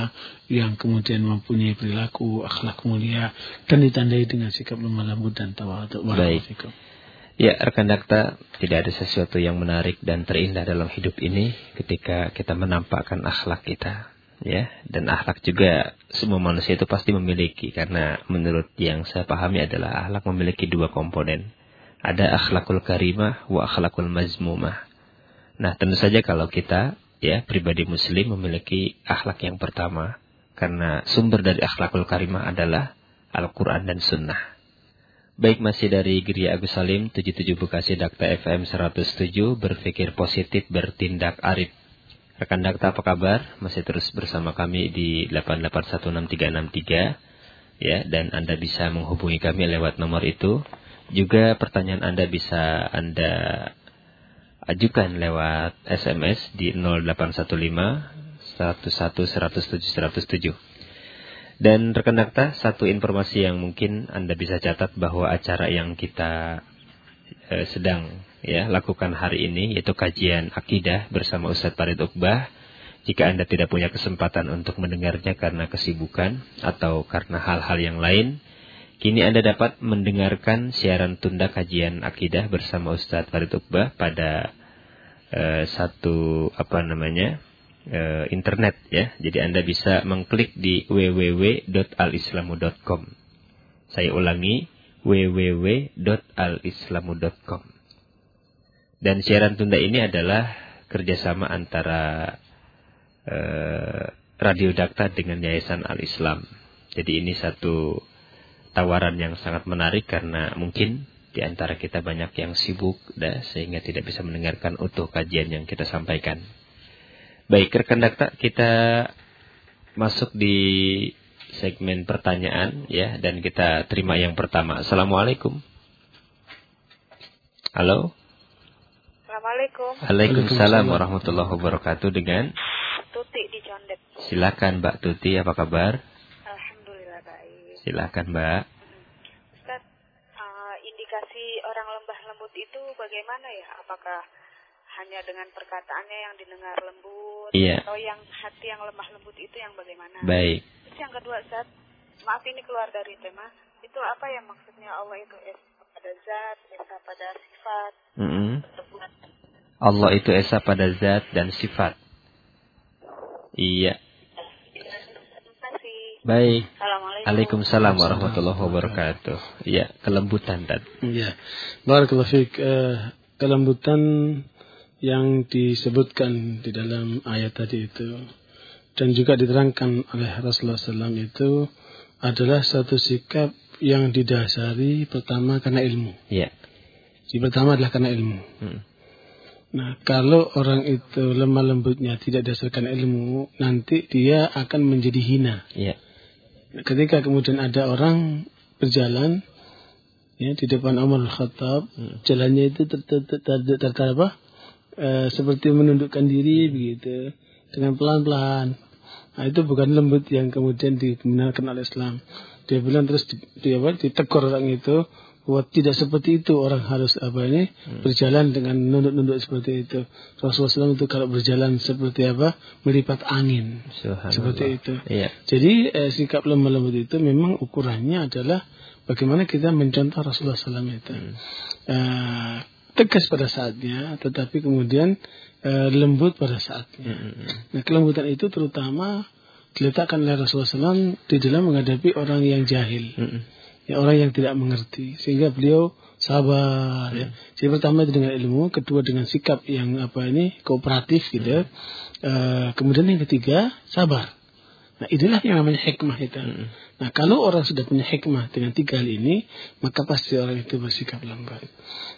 yang kemudian mempunyai perilaku akhlak mulia dan ditandai dengan sikap lemah lembut dan tawadhu Baik. Ya, rekan dakta, tidak ada sesuatu yang menarik dan terindah dalam hidup ini ketika kita menampakkan akhlak kita. Ya, dan akhlak juga semua manusia itu pasti memiliki karena menurut yang saya pahami adalah akhlak memiliki dua komponen. Ada akhlakul karimah wa akhlakul mazmumah. Nah, tentu saja kalau kita ya pribadi muslim memiliki akhlak yang pertama karena sumber dari akhlakul karimah adalah Al-Qur'an dan sunnah. Baik masih dari Geria Agus Salim 77 Bekasi Dakta FM 107 berpikir positif bertindak arif. Rekan Dakta apa kabar? Masih terus bersama kami di 8816363 ya dan Anda bisa menghubungi kami lewat nomor itu. Juga pertanyaan Anda bisa Anda ajukan lewat SMS di 0815 11 107 107. Dan rekan dakta, satu informasi yang mungkin Anda bisa catat bahwa acara yang kita eh, sedang ya lakukan hari ini yaitu kajian akidah bersama Ustadz Farid Uqbah. Jika Anda tidak punya kesempatan untuk mendengarnya karena kesibukan atau karena hal-hal yang lain, kini Anda dapat mendengarkan siaran tunda kajian akidah bersama Ustadz Farid Uqbah pada eh, satu apa namanya eh, internet ya. Jadi Anda bisa mengklik di www.alislamu.com. Saya ulangi www.alislamu.com. Dan siaran tunda ini adalah kerjasama antara eh, Radio Dakta dengan Yayasan Al Islam. Jadi ini satu tawaran yang sangat menarik karena mungkin di antara kita banyak yang sibuk dah, sehingga tidak bisa mendengarkan utuh kajian yang kita sampaikan. Baik, rekan dakta, kita masuk di segmen pertanyaan ya dan kita terima yang pertama. Assalamualaikum. Halo. Assalamualaikum, Waalaikumsalam warahmatullahi wabarakatuh dengan Tuti di Condet. silakan Mbak Tuti apa kabar? Alhamdulillah baik. Silakan Mbak. Ustaz, uh, indikasi orang lembah lembut itu bagaimana ya? Apakah hanya dengan perkataannya yang didengar lembut Iya. atau yang hati yang lemah lembut itu yang bagaimana? Baik. Terus yang kedua, Ustaz, maaf ini keluar dari tema. Itu apa yang maksudnya Allah itu esa pada zat, esa pada sifat, Mm-mm. tersebut? Allah itu esa pada zat dan sifat. Iya. Baik. Assalamualaikum. Waalaikumsalam warahmatullahi wabarakatuh. Iya, kelembutan dan Ya, barakallahu fiik. Eh, kelembutan yang disebutkan di dalam ayat tadi itu dan juga diterangkan oleh Rasulullah SAW itu adalah satu sikap yang didasari pertama karena ilmu. Iya. Yang pertama adalah karena ilmu. Hmm. Nah, kalau orang itu lemah lembutnya tidak dasarkan ilmu, nanti dia akan menjadi hina. Iya. Ketika kemudian ada orang berjalan ya di depan Umar Khattab, Hmm. jalannya itu ter, ter, ter, ter- ter- ter- apa? Eh, seperti menundukkan diri begitu dengan pelan-pelan. Nah, itu bukan lembut yang kemudian dibenarkan oleh Islam. Dia bilang terus di, di apa? Ditegur orang itu bahwa tidak seperti itu orang harus apa ini berjalan dengan nunduk-nunduk seperti itu. Rasulullah SAW itu kalau berjalan seperti apa? Melipat angin. Seperti itu. Iya. Jadi eh, sikap lemah lembut itu memang ukurannya adalah bagaimana kita mencontoh Rasulullah SAW itu. Eh, tegas pada saatnya, tetapi kemudian eh, lembut pada saatnya. Mm-mm. Nah kelembutan itu terutama diletakkan oleh Rasulullah SAW di dalam menghadapi orang yang jahil, Mm-mm. Ya, orang yang tidak mengerti, sehingga beliau sabar. Ya. Jadi pertama itu dengan ilmu, kedua dengan sikap yang apa ini kooperatif gitu. Eh, kemudian yang ketiga sabar. Nah inilah yang namanya hikmah itu. Mm. Nah kalau orang sudah punya hikmah dengan tiga hal ini, maka pasti orang itu bersikap lambat.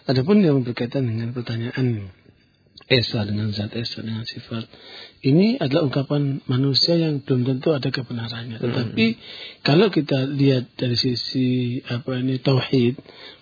Adapun yang berkaitan dengan pertanyaan Esa dengan zat Esa dengan sifat. Ini adalah ungkapan manusia yang belum tentu ada kebenarannya. Tetapi kalau kita lihat dari sisi apa ini tauhid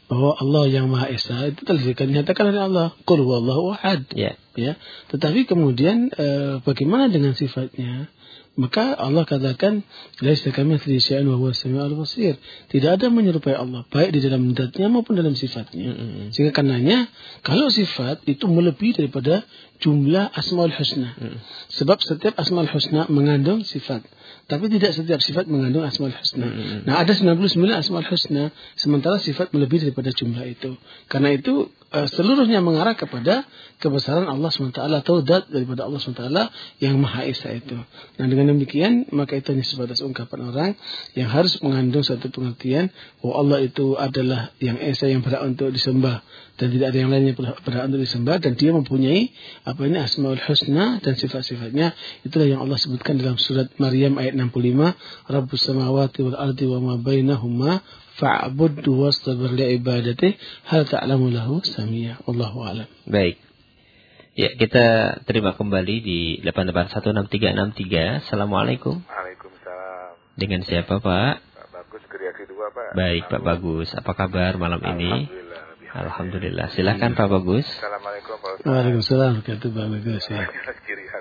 bahwa Allah yang Maha Esa itu telah dinyatakan oleh Allah. Qul huwallahu ahad. Ya. Ya. Tetapi kemudian eh, bagaimana dengan sifatnya? Maka Allah katakan laisa kamitslihi syai'un wa huwas samiul basir. Tidak ada menyerupai Allah baik di dalam zatnya maupun dalam sifatnya. Mm-mm. Sehingga karenanya kalau sifat itu melebihi daripada jumlah asmaul husna. Mm. Sebab setiap asmaul husna mengandung sifat. Tapi tidak setiap sifat mengandung asmaul husna. Mm-mm. Nah ada 99 asmaul husna sementara sifat melebihi daripada jumlah itu. Karena itu eh, seluruhnya mengarah kepada kebesaran Allah SWT atau dat daripada Allah SWT yang Maha Esa itu. Nah dengan demikian maka itu hanya sebatas ungkapan orang yang harus mengandung satu pengertian bahwa Allah itu adalah yang Esa yang berhak untuk disembah dan tidak ada yang lainnya berhak berhak untuk disembah dan dia mempunyai apa ini asmaul husna dan sifat-sifatnya itulah yang Allah sebutkan dalam surat Maryam ayat 65 Rabbus samawati wal ardi wa ma bainahuma fa'budhu wastabir li ibadati hal ta'lamu lahu samia wallahu alam Baik. Ya, kita terima kembali di 8816363. Assalamualaikum. Waalaikumsalam. Dengan siapa, Pak? Pak Bagus kreasi dua Pak. Baik, Pak Bagus. Apa kabar malam ini? Alhamdulillah. Silakan Pak Bagus. Assalamualaikum Pak Ustaz. Waalaikumsalam ya.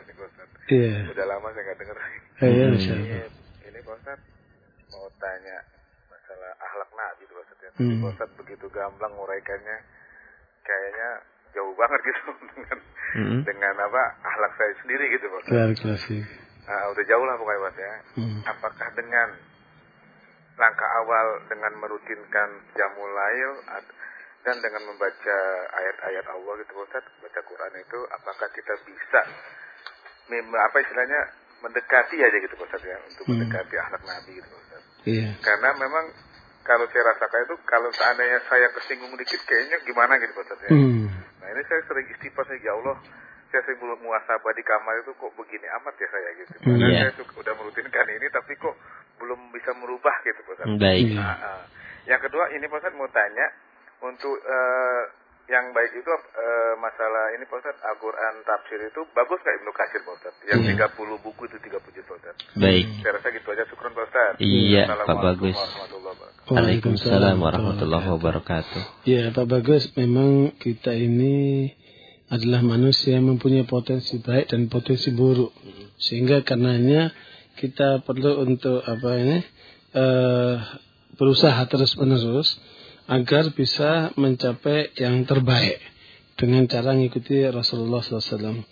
Nih Pak Ustaz. Iya. Udah lama saya nggak dengar. Iya, Hmm. Masya Allah. Ini, ini Pak Ustaz mau tanya masalah akhlak Nabi Pak Ustaz. ya. Hmm. Pak Ustaz begitu gamblang nguraikannya kayaknya jauh banget gitu dengan Mm-mm. dengan apa akhlak saya sendiri gitu Pak Ustaz. Nah, udah jauh lah pokoknya Pak Ustaz, ya. Hmm. Apakah dengan langkah awal dengan merutinkan jamul lail dan dengan membaca ayat-ayat Allah gitu Ustaz, baca Quran itu apakah kita bisa mem- apa istilahnya mendekati aja gitu Ustaz ya untuk Hmm. mendekati akhlak Nabi gitu Ustaz. Iya. Karena memang kalau saya rasakan itu kalau seandainya saya kesinggung dikit kayaknya gimana gitu Ustaz ya. Hmm. Nah ini saya sering istighfar saya ya Allah saya sebelum muasabah di kamar itu kok begini amat ya saya gitu. Hmm, Karena iya. saya suka- udah merutinkan ini tapi kok belum bisa merubah gitu Ustaz. Baik. Nah, ah. yang kedua ini Ustaz mau tanya untuk eh, yang baik itu eh, masalah ini Pak Ustaz Al-Quran tafsir itu bagus nggak Ibnu Katsir Pak Ustaz? Yang Iya. 30 buku itu 30 Pak Ustaz. Baik. Saya rasa gitu aja syukron Pak Ustaz. Iya, Pak Bagus. Waalaikumsalam warahmatullahi wabarakatuh. Ya Pak Bagus, memang kita ini adalah manusia yang mempunyai potensi baik dan potensi buruk. Sehingga karenanya kita perlu untuk apa ini eh, berusaha terus menerus agar bisa mencapai yang terbaik dengan cara mengikuti Rasulullah SAW.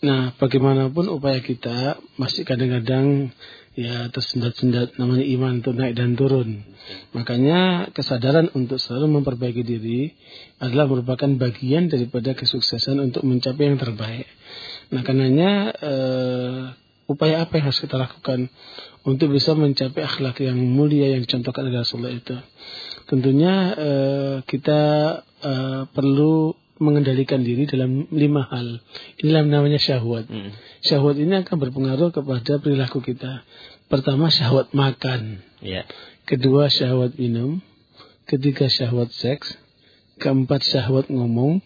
Nah, bagaimanapun upaya kita masih kadang-kadang ya tersendat-sendat namanya iman untuk naik dan turun. Makanya kesadaran untuk selalu memperbaiki diri adalah merupakan bagian daripada kesuksesan untuk mencapai yang terbaik. Nah, karenanya eh, upaya apa yang harus kita lakukan untuk bisa mencapai akhlak yang mulia yang dicontohkan oleh Rasulullah itu? Tentunya eh, kita eh, perlu mengendalikan diri dalam lima hal. Inilah namanya syahwat. Mm. Syahwat ini akan berpengaruh kepada perilaku kita. Pertama syahwat makan, Ya. kedua syahwat minum, ketiga syahwat seks, keempat syahwat ngomong,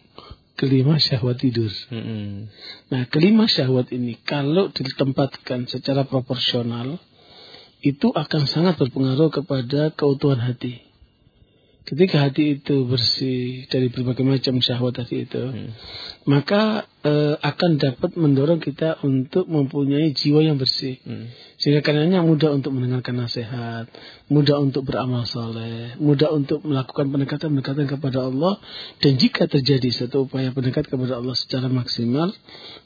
kelima syahwat tidur. Mm-mm. Nah, kelima syahwat ini kalau ditempatkan secara proporsional itu akan sangat berpengaruh kepada keutuhan hati. Ketika hati itu bersih dari berbagai macam syahwat tadi itu, Hmm. maka eh, akan dapat mendorong kita untuk mempunyai jiwa yang bersih. Mm. Sehingga karenanya mudah untuk mendengarkan nasihat, mudah untuk beramal soleh, mudah untuk melakukan pendekatan-pendekatan kepada Allah. Dan jika terjadi satu upaya pendekat kepada Allah secara maksimal,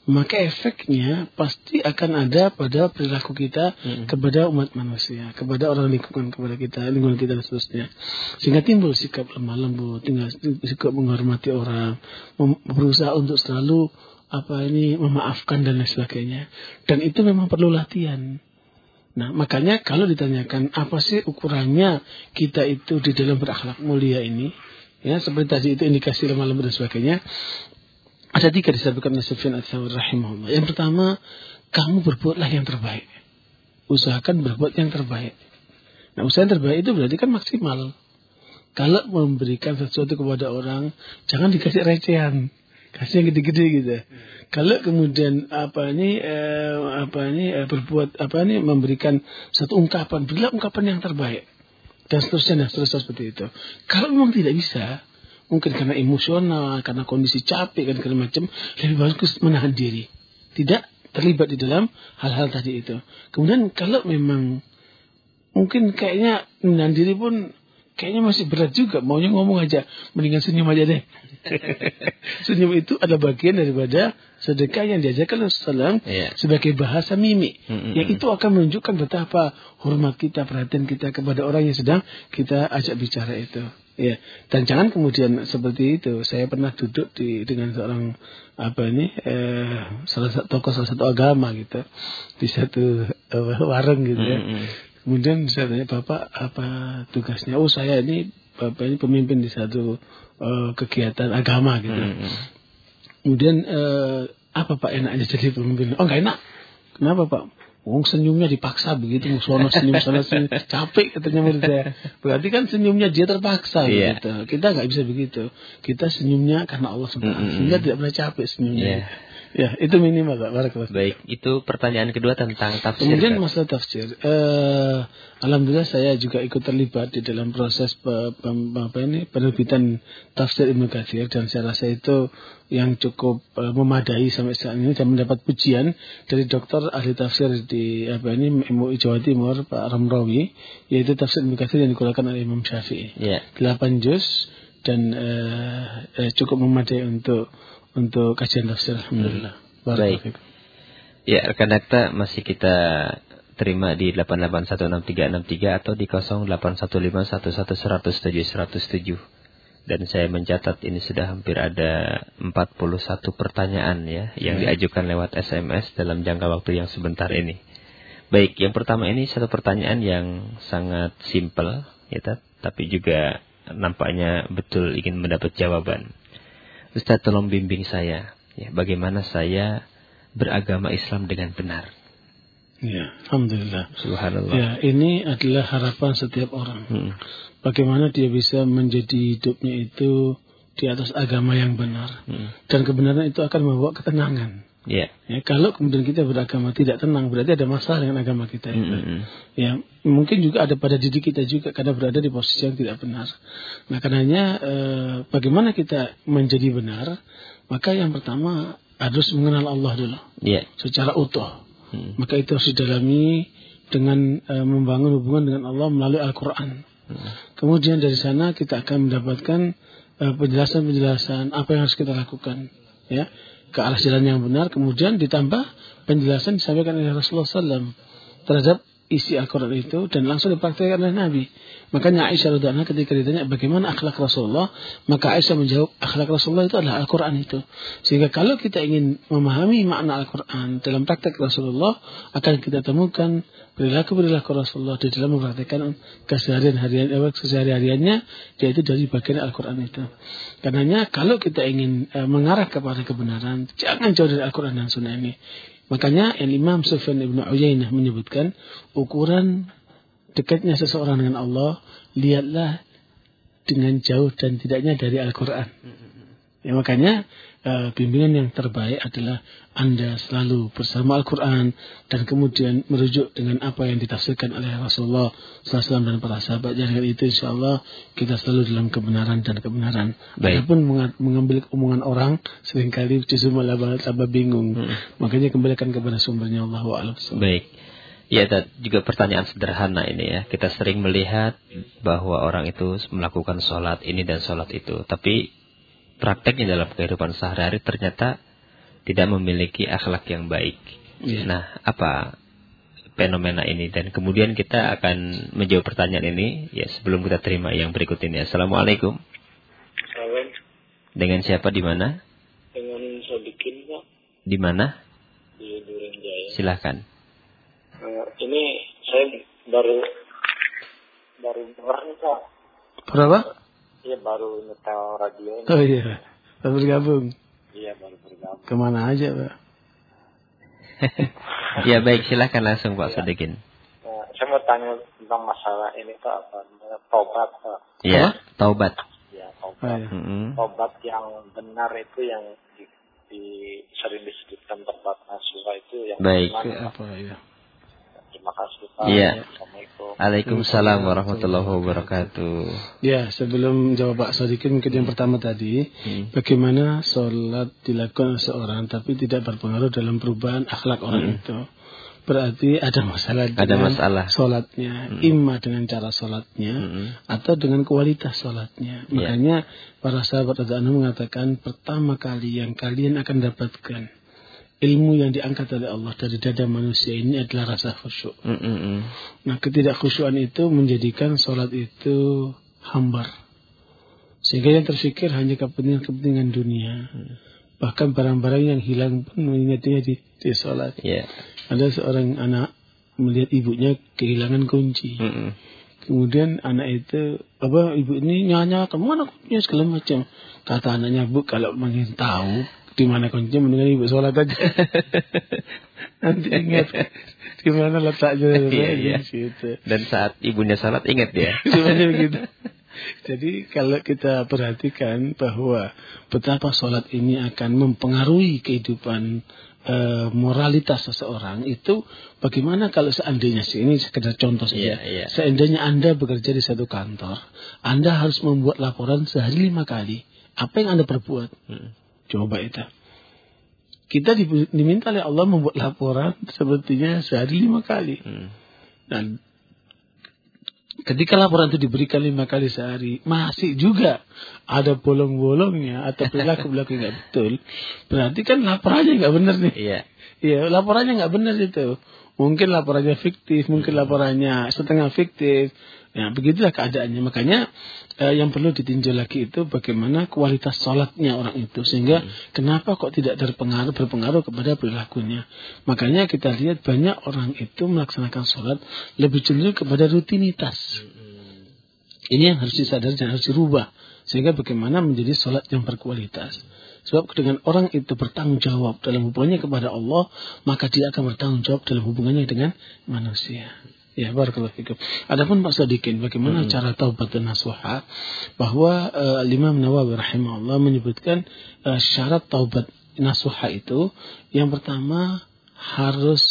maka efeknya pasti akan ada pada perilaku kita Mm. kepada umat manusia, kepada orang lingkungan kepada kita, lingkungan kita dan seterusnya. Sehingga timbul sikap lemah lembut, tinggal sikap menghormati orang, berusaha untuk selalu apa ini memaafkan dan lain sebagainya. Dan itu memang perlu latihan. Nah, makanya kalau ditanyakan apa sih ukurannya kita itu di dalam berakhlak mulia ini, ya seperti tadi itu indikasi lemah lembut dan sebagainya. Ada tiga disebutkan oleh Sufyan rahimahullah. Yang pertama, kamu berbuatlah yang terbaik. usahakan berbuat yang terbaik. Nah, usaha yang terbaik itu berarti kan maksimal. Kalau memberikan sesuatu kepada orang, jangan dikasih recehan. Kasih yang gede-gede gitu. Kalau kemudian apa ini eh, apa ini eh, berbuat apa ini memberikan satu ungkapan, berilah ungkapan yang terbaik dan seterusnya dan seterusnya seperti itu. Kalau memang tidak bisa, mungkin karena emosional, karena kondisi capek, kan segala macam, lebih bagus menahan diri. Tidak terlibat di dalam hal-hal tadi itu. Kemudian kalau memang mungkin kayaknya menahan diri pun kayaknya masih berat juga. Maunya ngomong aja. Mendingan senyum aja deh. Senyum itu adalah bagian daripada sedekah yang diajarkan Rasulullah Iya. sebagai bahasa mimik Mm-mm. yang itu akan menunjukkan betapa hormat kita perhatian kita kepada orang yang sedang kita ajak bicara itu. Ya dan jangan kemudian seperti itu. Saya pernah duduk di dengan seorang apa ini eh, salah satu tokoh salah satu agama gitu. Di satu eh, warung gitu ya. Mm-mm. Kemudian saya tanya Bapak apa tugasnya? Oh saya ini Bapak ini pemimpin di satu eh, kegiatan agama gitu. Mm-mm. Kemudian eh, apa Pak enaknya jadi pemimpin? Oh nggak enak. Kenapa Pak? Wong senyumnya dipaksa begitu, sono senyum sana senyum capek katanya menurut saya. Berarti kan senyumnya dia terpaksa Iya. gitu. Kita nggak bisa begitu. Kita senyumnya karena Allah SWT. Mm-mm. Sehingga tidak pernah capek senyumnya. Iya. Ya itu minimal Pak. Barakallahu Baik, itu pertanyaan kedua tentang tafsir. Kemudian masalah tafsir, eh, alhamdulillah saya juga ikut terlibat di dalam proses pe- pem- apa ini penerbitan tafsir Ibnu Katsir dan saya rasa itu yang cukup eh, memadai sampai saat ini dan mendapat pujian dari dokter ahli tafsir di apa ini MUI Jawa Timur Pak Ramrawi yaitu tafsir Ibnu Katsir yang dikeluarkan oleh Imam Syafi'i. Ya. 8 juz dan eh, eh, cukup memadai untuk untuk kajian tafsir alhamdulillah. Barakallahu Baik. Ya, rekan dakta masih kita terima di 8816363 atau di 0815111007 Dan saya mencatat ini sudah hampir ada 41 pertanyaan ya yang diajukan lewat SMS dalam jangka waktu yang sebentar ini. Baik, yang pertama ini satu pertanyaan yang sangat simpel ya tapi juga nampaknya betul ingin mendapat jawaban. Ustaz tolong bimbing saya ya bagaimana saya beragama Islam dengan benar. Ya, alhamdulillah. Subhanallah. Ya, ini adalah harapan setiap orang. Hmm. Bagaimana dia bisa menjadi hidupnya itu di atas agama yang benar. Hmm. Dan kebenaran itu akan membawa ketenangan. Ya. Ya, kalau kemudian kita beragama tidak tenang, berarti ada masalah dengan agama kita itu. hmm. Ya, mungkin juga ada pada diri kita juga karena berada di posisi yang tidak benar. Nah, karenanya eh, bagaimana kita menjadi benar? Maka yang pertama harus mengenal Allah dulu Ya. secara utuh. Hmm. Maka itu harus didalami dengan eh, membangun hubungan dengan Allah melalui Al-Quran. Hmm. Kemudian dari sana kita akan mendapatkan eh, penjelasan-penjelasan apa yang harus kita lakukan, ya, ke arah jalan yang benar. Kemudian ditambah penjelasan disampaikan oleh Rasulullah SAW terhadap isi Al-Quran itu dan langsung dipraktikkan oleh Nabi. Makanya Aisyah radhiallahu ketika ditanya bagaimana akhlak Rasulullah, maka Aisyah menjawab akhlak Rasulullah itu adalah Al-Quran itu. Sehingga kalau kita ingin memahami makna Al-Quran dalam praktek Rasulullah, akan kita temukan perilaku-perilaku Rasulullah di dalam mempraktekkan keseharian harian eh, keseharian hariannya, yaitu dari bagian Al-Quran itu. Karenanya kalau kita ingin eh, mengarah kepada kebenaran, jangan jauh dari Al-Quran dan Sunnah ini. Makanya Imam Sufyan ibn Uyainah menyebutkan ukuran dekatnya seseorang dengan Allah lihatlah dengan jauh dan tidaknya dari Al-Quran. Ya, makanya eh, bimbingan yang terbaik adalah Anda selalu bersama Al-Quran dan kemudian merujuk dengan apa yang ditafsirkan oleh Rasulullah SAW dan para sahabat. Dengan itu insya Allah kita selalu dalam kebenaran dan kebenaran. Baik. Adapun menga- mengambil omongan orang sering kali justru malah tambah bingung. Makanya kembalikan kepada sumbernya Allah wa'alam. Baik. Ya, Tat, juga pertanyaan sederhana ini ya. Kita sering melihat bahwa orang itu melakukan sholat ini dan sholat itu. Tapi prakteknya dalam kehidupan sehari-hari ternyata tidak memiliki akhlak yang baik. Iya. Nah, apa fenomena ini? Dan kemudian kita akan menjawab pertanyaan ini ya sebelum kita terima yang berikut ini. Assalamualaikum. Salam Dengan siapa di mana? dengan Sodikin Pak Di mana? di Duren Jaya. Silahkan. Eh, ini saya baru baru dengar nih Pak. Berapa? Iya baru nyetel radio ini. Oh iya. Baru bergabung. Iya baru bergabung. Ke mana aja Pak? ya baik, silahkan langsung Pak Sadikin. saya mau tanya tentang masalah ini Pak, apa tobat Pak. Ya, taubat. Ya, Oh, tobat. ya. Mm-mm. Tobat yang benar itu yang di, di- sering disebutkan tobat nasuha itu yang Baik. Pak? apa ya? Terima kasih Pak. Iya. Assalamualaikum. Waalaikumsalam warahmatullahi wabarakatuh. Ya, sebelum jawab Pak Sadikin mungkin yang pertama tadi, Hmm. bagaimana sholat dilakukan oleh seorang tapi tidak berpengaruh dalam perubahan akhlak orang itu. Berarti ada masalah Hmm. Ada dengan masalah. sholatnya, imma dengan cara sholatnya Mm-mm. atau dengan kualitas sholatnya. Ya. Makanya para sahabat radhiyallahu mengatakan pertama kali yang kalian akan dapatkan ilmu yang diangkat oleh Allah dari dada manusia ini adalah rasa khusyuk. Mm-mm. Nah, ketidakkhusyuan itu menjadikan sholat itu hambar. Sehingga yang terfikir hanya kepentingan-kepentingan dunia. Bahkan barang-barang yang hilang pun mengingatnya di, di sholat. Ya. Ada seorang anak melihat ibunya kehilangan kunci. Mm-mm. Kemudian anak itu, apa ibu ini nyanya ke mana kuncinya segala macam. Kata anaknya, bu kalau ingin tahu di mana kuncinya mendingan ibu sholat aja. Nanti ingat di mana letaknya. Iya, iya. Gitu. Dan saat ibunya salat ingat dia. Sebenarnya begitu. Jadi kalau kita perhatikan bahwa betapa sholat ini akan mempengaruhi kehidupan eh, moralitas seseorang itu bagaimana kalau seandainya sih ini sekedar contoh saja. Iya, iya. Seandainya Anda bekerja di satu kantor, Anda harus membuat laporan sehari lima kali. Apa yang Anda perbuat? Hmm. Coba itu. Kita di- diminta oleh Allah membuat laporan sepertinya sehari lima kali. Hmm. Dan ketika laporan itu diberikan lima kali sehari, masih juga ada bolong-bolongnya atau perilaku-perilaku yang nggak betul, berarti kan laporannya nggak benar nih. Iya. Iya, laporannya nggak benar itu. Mungkin laporannya fiktif, mungkin laporannya setengah fiktif. Ya, begitulah keadaannya. Makanya eh, yang perlu ditinjau lagi itu bagaimana kualitas sholatnya orang itu. Sehingga kenapa kok tidak terpengaruh, berpengaruh kepada perilakunya. Makanya kita lihat banyak orang itu melaksanakan sholat lebih cenderung kepada rutinitas. Ini yang harus disadari dan harus dirubah. Sehingga bagaimana menjadi sholat yang berkualitas. Sebab dengan orang itu bertanggung jawab dalam hubungannya kepada Allah, maka dia akan bertanggung jawab dalam hubungannya dengan manusia. Ya, barakallahu fikum. Adapun Pak Sadikin, bagaimana cara taubat dan nasuha? Bahwa uh, Imam Nawawi rahimahullah menyebutkan eh, syarat taubat nasuha itu yang pertama harus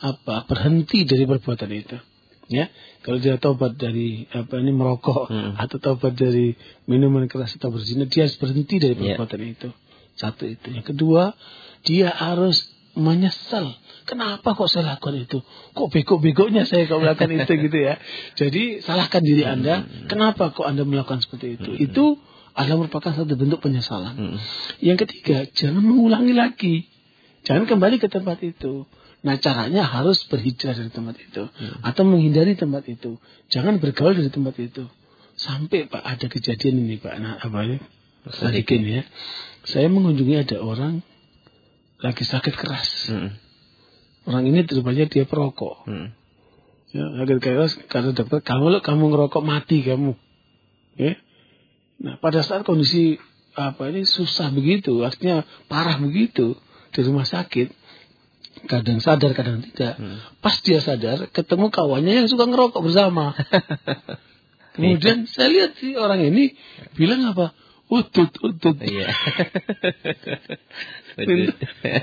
apa? berhenti dari perbuatan itu. Ya, kalau dia taubat dari apa ini merokok Hmm. atau taubat dari minuman keras atau berzina, dia harus berhenti dari Ya. perbuatan itu. Satu itu. Yang kedua, dia harus menyesal. Kenapa kok saya lakukan itu? Kok bego-begonya saya kok melakukan itu gitu ya. Jadi salahkan diri Anda. Kenapa kok Anda melakukan seperti itu? Itu adalah merupakan satu bentuk penyesalan. Hmm. Yang ketiga, jangan mengulangi lagi. Jangan kembali ke tempat itu. Nah caranya harus berhijrah dari tempat itu. Atau menghindari tempat itu. Jangan bergaul dari tempat itu. Sampai Pak ada kejadian ini Pak. Nah apa ya? Sadikin ya. Saya mengunjungi ada orang lagi sakit keras. Hmm. Orang ini rupanya dia perokok. Hmm. Ya, keras kata dokter, kalau kamu ngerokok mati kamu. Ya. Nah, pada saat kondisi apa ini susah begitu, artinya parah begitu di rumah sakit, kadang sadar kadang tidak. Pas dia sadar, ketemu kawannya yang suka ngerokok bersama. Kemudian saya lihat sih orang ini bilang apa? Utut, utut. Iya.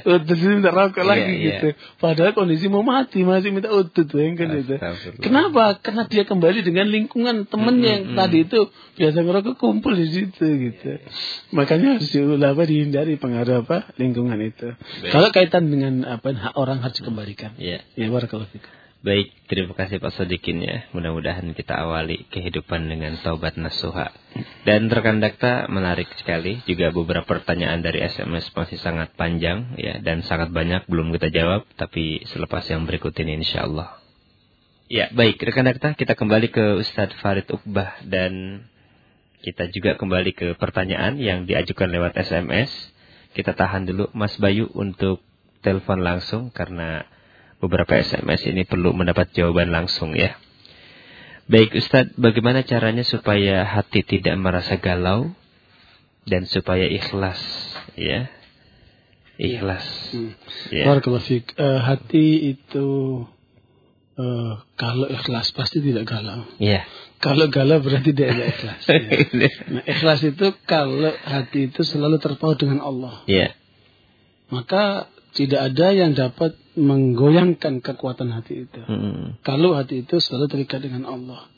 utut minta rokok Iya, lagi iya. gitu. Padahal kondisi mau mati masih minta utut bayangkan itu. Astagfirullah. Kenapa? Karena dia kembali dengan lingkungan temennya yang tadi itu biasa ngerokok kumpul di situ gitu. Makanya harus apa dihindari pengaruh apa lingkungan itu. Kalau kaitan dengan apa hak orang harus dikembalikan. Iya. Ya barakallahu fikum. Baik, terima kasih Pak Sodikin ya. Mudah-mudahan kita awali kehidupan dengan taubat nasuha. Dan rekan dakta menarik sekali. Juga beberapa pertanyaan dari SMS masih sangat panjang ya dan sangat banyak belum kita jawab. Tapi selepas yang berikut ini insya Allah. Ya, baik rekan dakta kita kembali ke Ustadz Farid Uqbah dan kita juga kembali ke pertanyaan yang diajukan lewat SMS. Kita tahan dulu Mas Bayu untuk telepon langsung karena beberapa SMS ini perlu mendapat jawaban langsung ya. Baik Ustadz, bagaimana caranya supaya hati tidak merasa galau dan supaya ikhlas ya? Ikhlas. Hmm. Ya. Barakallahu. Eh, hati itu Eh, kalau ikhlas pasti tidak galau. Iya. Kalau galau berarti tidak ikhlas. ya. Nah, ikhlas itu kalau hati itu selalu terpaut dengan Allah. Iya. Maka tidak ada yang dapat menggoyangkan kekuatan hati itu. Mm-mm. Kalau hati itu selalu terikat dengan Allah.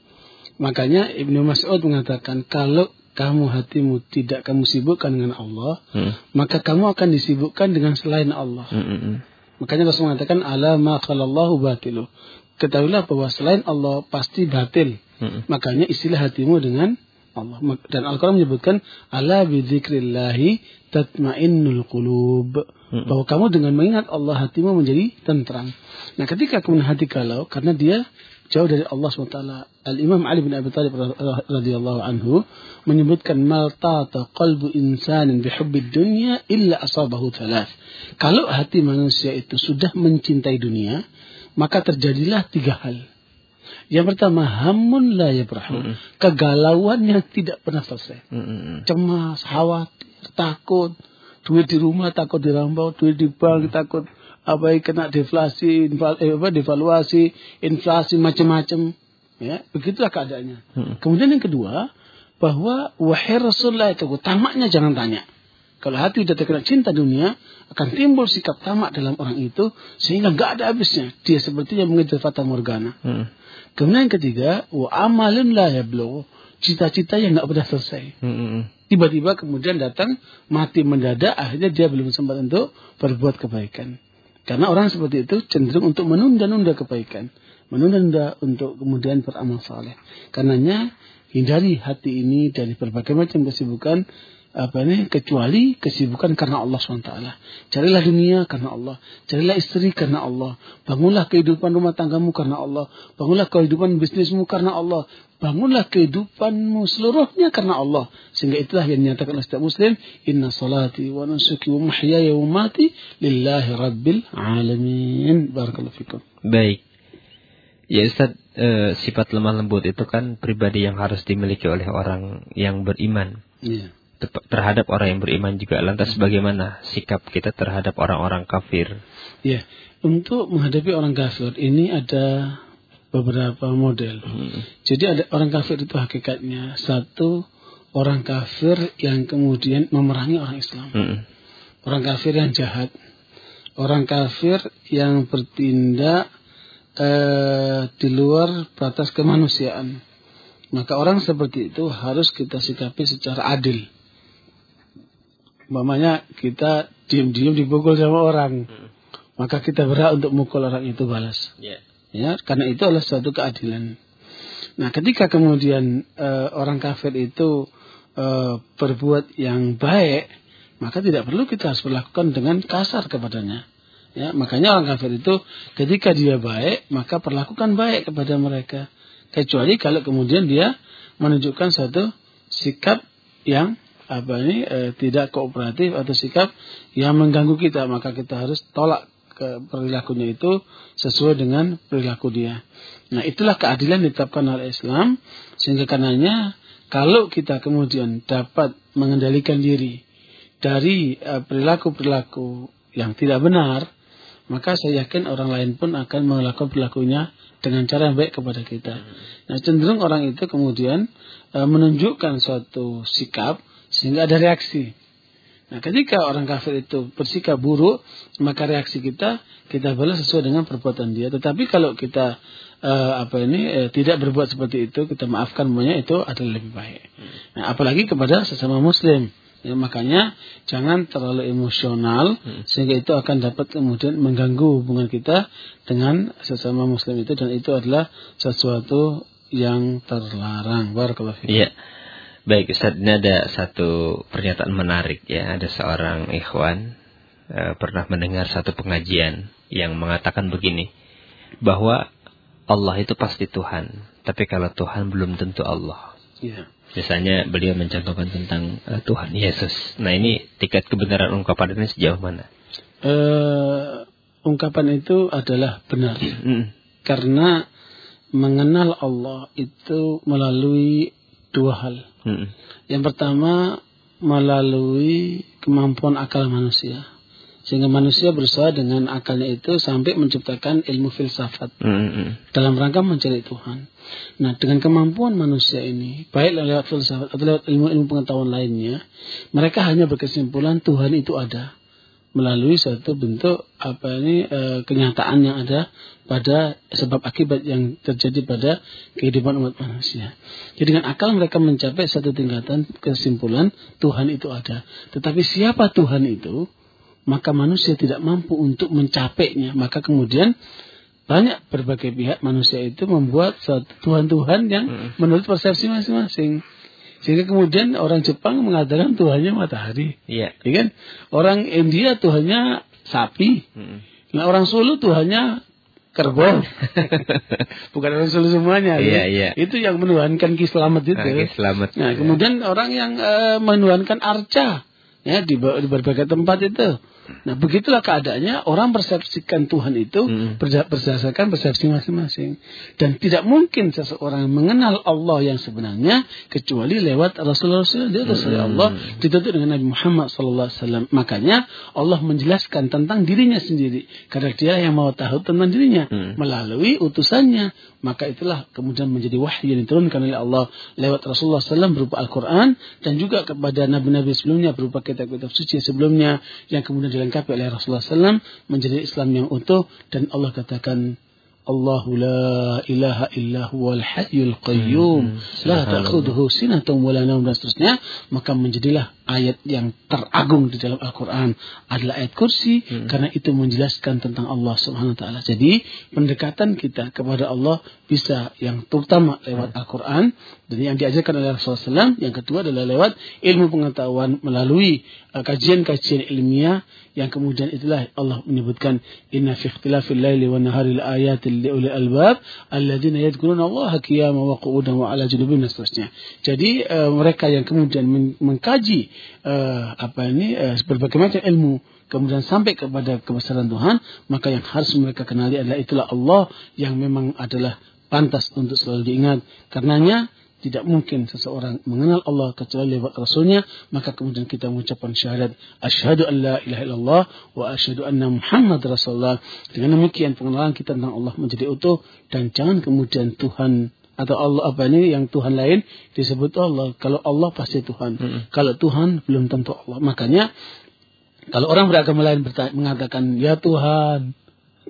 Makanya Ibnu Mas'ud mengatakan kalau kamu hatimu tidak kamu sibukkan dengan Allah, Mm. maka kamu akan disibukkan dengan selain Allah. Mm-mm. Makanya Rasul mengatakan ala ma khalallahu batilu. Ketahuilah bahwa selain Allah pasti batil. Mm-mm. Makanya istilah hatimu dengan Allah. Dan Al-Quran menyebutkan ala bidzikrillahi tatmainnul qulub. Mm-mm. Bahwa kamu dengan mengingat Allah hatimu menjadi tentram. Nah ketika kemudian hati galau karena dia jauh dari Allah SWT. Al-Imam Ali bin Abi Thalib radhiyallahu anhu menyebutkan mal tata qalbu insanin bihubbid dunya illa asabahu thalath. Kalau hati manusia itu sudah mencintai dunia, maka terjadilah tiga hal. Yang pertama, hamun la yabrahu. Kegalauan yang tidak pernah selesai. Mm-mm. Cemas, khawatir, takut. Duit di rumah takut dirambau, duit di bank takut apa kena deflasi, infla- eh, apa, devaluasi, inflasi macam-macam. Ya, begitulah keadaannya. Mm-mm. Kemudian yang kedua, bahwa wahai Rasulullah itu tamaknya jangan tanya. Kalau hati sudah terkena cinta dunia, akan timbul sikap tamak dalam orang itu sehingga nggak ada habisnya. Dia seperti yang mengejar fata morgana. Mm. Kemudian yang ketiga, wa amalun la. Cita-cita yang nggak pernah selesai. Tiba-tiba kemudian datang mati mendadak, akhirnya dia belum sempat untuk berbuat kebaikan. Karena orang seperti itu cenderung untuk menunda-nunda kebaikan. Menunda-nunda untuk kemudian beramal saleh. Karenanya hindari hati ini dari berbagai macam kesibukan apa ini kecuali kesibukan karena Allah SWT. Carilah dunia karena Allah, carilah istri karena Allah, bangunlah kehidupan rumah tanggamu karena Allah, bangunlah kehidupan bisnismu karena Allah, bangunlah kehidupanmu seluruhnya karena Allah. Sehingga itulah yang dinyatakan oleh setiap muslim, inna salati wa nusuki wa mahyaya wa mati lillahi rabbil alamin. Barakallahu fikum. Baik. Ya Ustaz, eh, sifat lemah lembut itu kan pribadi yang harus dimiliki oleh orang yang beriman. Iya. Terhadap orang yang beriman juga. Lantas bagaimana sikap kita terhadap orang-orang kafir? Ya, untuk menghadapi orang kafir ini ada beberapa model. Hmm. Jadi ada orang kafir itu hakikatnya satu orang kafir yang kemudian memerangi orang Islam. Mm-mm. Orang kafir yang jahat. Orang kafir yang bertindak eh, di luar batas kemanusiaan. Maka orang seperti itu harus kita sikapi secara adil. Umpamanya kita diam-diam dipukul sama orang. Maka kita berhak untuk mukul orang itu balas. Ya. Ya, karena itu adalah suatu keadilan. Nah, ketika kemudian eh, orang kafir itu eh, berbuat yang baik, maka tidak perlu kita harus berlakukan dengan kasar kepadanya. Ya, makanya orang kafir itu ketika dia baik, maka perlakukan baik kepada mereka. Kecuali kalau kemudian dia menunjukkan suatu sikap yang apa ini eh, tidak kooperatif atau sikap yang mengganggu kita, maka kita harus tolak ke perilakunya itu sesuai dengan perilaku dia. Nah, itulah keadilan ditetapkan oleh Islam sehingga karenanya kalau kita kemudian dapat mengendalikan diri dari eh, perilaku-perilaku yang tidak benar, maka saya yakin orang lain pun akan melakukan perilakunya dengan cara yang baik kepada kita. Nah, cenderung orang itu kemudian eh, menunjukkan suatu sikap sehingga ada reaksi. Nah, ketika orang kafir itu bersikap buruk, maka reaksi kita kita balas sesuai dengan perbuatan dia. Tetapi kalau kita eh, apa ini eh, tidak berbuat seperti itu, kita maafkan semuanya itu adalah lebih baik. Nah, apalagi kepada sesama muslim. Ya, makanya jangan terlalu emosional sehingga itu akan dapat kemudian mengganggu hubungan kita dengan sesama muslim itu dan itu adalah sesuatu yang terlarang. Barakallahu fiik. Iya. Baik Ustaz, ini ada satu pernyataan menarik ya. Ada seorang ikhwan eh, pernah mendengar satu pengajian yang mengatakan begini. Bahwa Allah itu pasti Tuhan. Tapi kalau Tuhan belum tentu Allah. Iya. Misalnya beliau mencontohkan tentang eh, Tuhan Yesus. Nah ini tingkat kebenaran ungkapan ini sejauh mana? Eh, ungkapan itu adalah benar Mm. karena mengenal Allah itu melalui dua hal. Mm. Yang pertama melalui kemampuan akal manusia. Sehingga manusia berusaha dengan akalnya itu sampai menciptakan ilmu filsafat Mm-mm. dalam rangka mencari Tuhan. Nah, dengan kemampuan manusia ini, baik lewat filsafat atau lewat ilmu-ilmu pengetahuan lainnya, mereka hanya berkesimpulan Tuhan itu ada melalui satu bentuk apa ini eh, kenyataan yang ada pada sebab akibat yang terjadi pada kehidupan umat manusia. Jadi dengan akal mereka mencapai satu tingkatan kesimpulan Tuhan itu ada. Tetapi siapa Tuhan itu? Maka manusia tidak mampu untuk mencapainya. Maka kemudian banyak berbagai pihak manusia itu membuat suatu Tuhan-Tuhan yang menurut persepsi masing-masing. Sehingga kemudian orang Jepang mengatakan Tuhannya matahari. Iya. Ya kan? Orang India Tuhannya sapi. Mm-mm. Nah, orang Sulu Tuhannya kerbau. Bukan orang Sulu semuanya. Iya, ya. iya. Itu yang menuhankan Ki Slamet itu. Nah, Ki Slamet. Nah, kemudian orang yang eh, menuhankan arca ya di, di berbagai tempat itu. Nah, begitulah keadaannya orang persepsikan Tuhan itu Mm. berda- berdasarkan persepsi masing-masing. Dan tidak mungkin seseorang mengenal Allah yang sebenarnya kecuali lewat Rasulullah dia Rasulullah Allah ditutup dengan Nabi Muhammad SAW. Makanya Allah menjelaskan tentang dirinya sendiri. Karena dia yang mau tahu tentang dirinya Mm. melalui utusannya. Maka itulah kemudian menjadi wahyu yang diturunkan oleh Allah lewat Rasulullah SAW berupa Al-Quran dan juga kepada nabi-nabi sebelumnya berupa kitab-kitab suci sebelumnya yang kemudian dilengkapi oleh Rasulullah SAW menjadi Islam yang utuh dan Allah katakan Allahu la ilaha illa huwal hayyul qayyum. La ta'khudhuhu sinatun wa la nawm. Dan seterusnya maka menjadilah ayat yang teragung di dalam Al-Qur'an adalah ayat kursi karena itu menjelaskan tentang Allah Subhanahu wa taala. Jadi pendekatan kita kepada Allah bisa yang terutama lewat Al-Qur'an dan yang diajarkan oleh Rasulullah SAW, yang kedua adalah lewat ilmu pengetahuan melalui uh, kajian-kajian ilmiah. Yang kemudian itulah Allah menyebutkan inna fi ikhtilafil laili wan nahari laayatil liulil albab alladzina yadhkuruna Allah qiyaman wa qu'udan wa ala junubihim. Seterusnya. Jadi uh, mereka yang kemudian men- mengkaji uh, apa ini uh, berbagai macam ilmu kemudian sampai kepada kebesaran Tuhan, maka yang harus mereka kenali adalah itulah Allah yang memang adalah pantas untuk selalu diingat. Karenanya tidak mungkin seseorang mengenal Allah kecuali lewat Rasulnya, maka kemudian kita mengucapkan syahadat asyhadu an la ilaha illallah wa asyhadu anna Muhammad Rasulullah. Dengan demikian pengenalan kita tentang Allah menjadi utuh dan jangan kemudian Tuhan atau Allah apa ini yang Tuhan lain disebut Allah. Kalau Allah pasti Tuhan. Kalau Tuhan belum tentu Allah. Makanya kalau orang beragama lain bertanya, mengatakan ya Tuhan,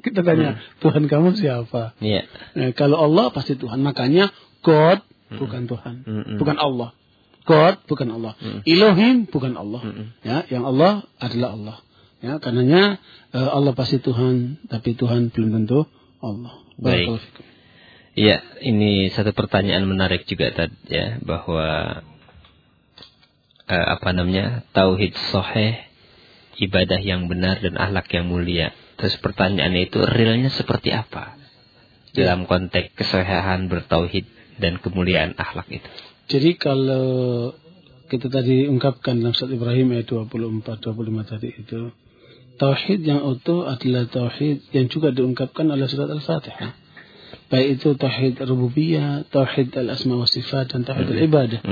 kita tanya Tuhan kamu siapa? Iya. Nah, kalau Allah pasti Tuhan. Makanya God bukan Tuhan, Mm-mm. bukan Allah. God bukan Allah. Elohim bukan Allah. Mm-mm. Ya, yang Allah adalah Allah. Ya, karenanya eh, Allah pasti Tuhan, tapi Tuhan belum tentu Allah. Baik. Barakallahu Iya, ini satu pertanyaan menarik juga tadi ya bahwa eh, apa namanya tauhid soheh, ibadah yang benar dan akhlak yang mulia. Terus pertanyaannya itu realnya seperti apa dalam konteks kesohehan bertauhid dan kemuliaan akhlak itu? Jadi kalau kita tadi ungkapkan dalam surat Ibrahim ayat 24 25 tadi itu tauhid yang utuh adalah tauhid yang juga diungkapkan oleh surat Al-Fatihah. Baik itu tauhid rububiyah, tauhid al-asma wa sifat dan tauhid al-ibadah.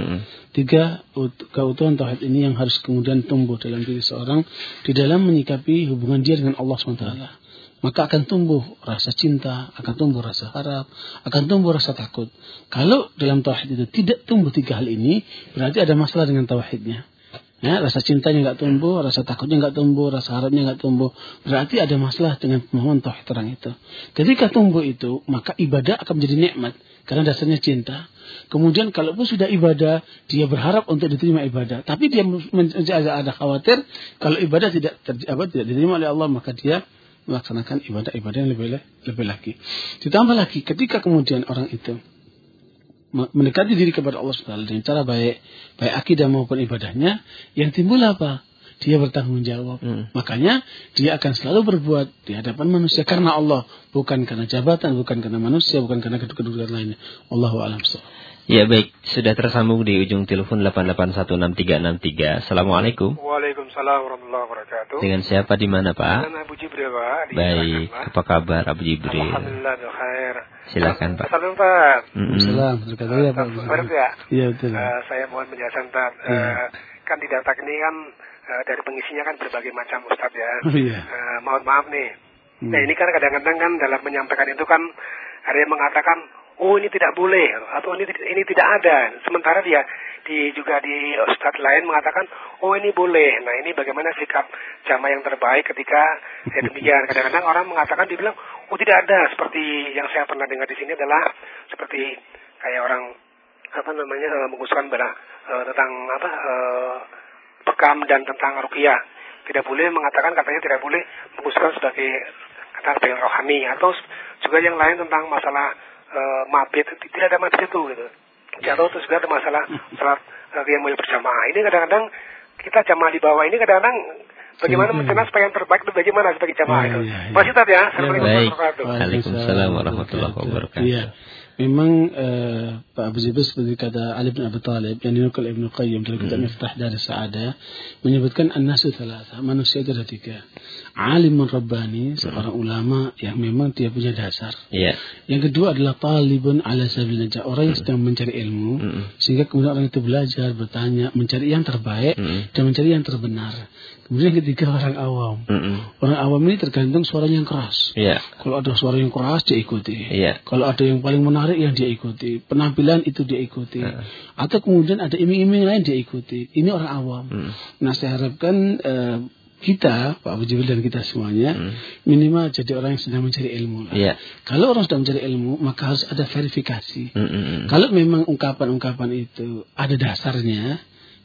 Tiga ut- keutuhan tauhid ini yang harus kemudian tumbuh dalam diri seorang di dalam menyikapi hubungan dia dengan Allah SWT. Maka akan tumbuh rasa cinta, akan tumbuh rasa harap, akan tumbuh rasa takut. Kalau dalam tauhid itu tidak tumbuh tiga hal ini, berarti ada masalah dengan tauhidnya. Ya, rasa cintanya nggak tumbuh, rasa takutnya nggak tumbuh, rasa harapnya nggak tumbuh. Berarti ada masalah dengan pemahaman tauhid orang itu. Ketika tumbuh itu, maka ibadah akan menjadi nikmat karena dasarnya cinta. Kemudian kalaupun sudah ibadah, dia berharap untuk diterima ibadah. Tapi dia ada, khawatir kalau ibadah tidak ter, apa, tidak diterima oleh Allah, maka dia melaksanakan ibadah-ibadah yang lebih lebih lagi. Ditambah lagi ketika kemudian orang itu mendekati diri kepada Allah SWT dengan cara baik, baik akidah maupun ibadahnya, yang timbul apa? Dia bertanggung jawab. Hmm. Makanya dia akan selalu berbuat di hadapan manusia karena Allah, bukan karena jabatan, bukan karena manusia, bukan karena kedudukan lainnya. Allahu a'lam. Ya baik, sudah tersambung di ujung telepon 8816363. Assalamualaikum. Waalaikumsalam warahmatullahi wabarakatuh. Dengan siapa di mana Pak? Dengan Abu Jibril Pak. di Baik, Jakarta. apa kabar Abu Jibril? Alhamdulillah bil khair. Silakan Pak. Salam Pak. Salam. Berkata ya Pak. Baru ya. Iya betul. Eh, saya mohon penjelasan Pak. Iya. Eh, kan di data ini kan eh, dari pengisinya kan berbagai macam Ustadz ya. Oh iya. Eh, mohon maaf nih. Hmm. Nah ini kan kadang-kadang kan dalam menyampaikan itu kan ada yang mengatakan, oh ini tidak boleh atau ini ini tidak ada. Sementara dia di juga di Ustadz lain mengatakan, oh ini boleh. Nah ini bagaimana sikap jamaah yang terbaik ketika ya demikian. Kadang-kadang orang mengatakan dibilang, oh tidak ada. Seperti yang saya pernah dengar di sini adalah seperti kayak orang apa namanya eh, mengusulkan pada eh, tentang apa eh, bekam dan tentang rukiah tidak boleh mengatakan katanya tidak boleh mengusulkan sebagai kata rohani atau juga yang lain tentang masalah eh, mabit tidak ada mabit itu gitu. Atau terus juga ada masalah salat uh, yang mulai berjamaah. Ini kadang-kadang kita jamaah di bawah ini kadang-kadang bagaimana Hmm. mencerna supaya yang terbaik itu bagaimana sebagai jamaah Oh, itu iya, iya. Masih Ustaz ya. Assalamualaikum warahmatullahi wabarakatuh. Waalaikumsalam warahmatullahi wabarakatuh. Memang eh, Pak Abu Zibir seperti kata Ali bin Abi Thalib yang dinukul Ibnu Qayyim dalam kitab Miftah dari Sa'adah menyebutkan an-nasu thalatha, manusia itu ada tiga. Alimun Rabbani, seorang ulama yang memang dia punya dasar. Iya. Yang kedua adalah talibun ala sabil najah, orang yang sedang mencari ilmu sehingga kemudian orang itu belajar, bertanya, mencari yang terbaik dan mencari yang terbenar. Kemudian ketiga orang awam. Mm-mm. Orang awam ini tergantung suaranya yang keras. Iya. Kalau ada suara yang keras dia ikuti. Iya. Kalau ada yang paling menarik yang dia ikuti, penampilan itu dia ikuti. Atau kemudian ada iming-iming lain dia ikuti. Ini orang awam. Mm. Nah, saya harapkan eh, kita, Pak Abu Jibril dan kita semuanya, Mm. minimal jadi orang yang sedang mencari ilmu. lah. Iya. Kalau orang sedang mencari ilmu, maka harus ada verifikasi. Mm-mm. Kalau memang ungkapan-ungkapan itu ada dasarnya,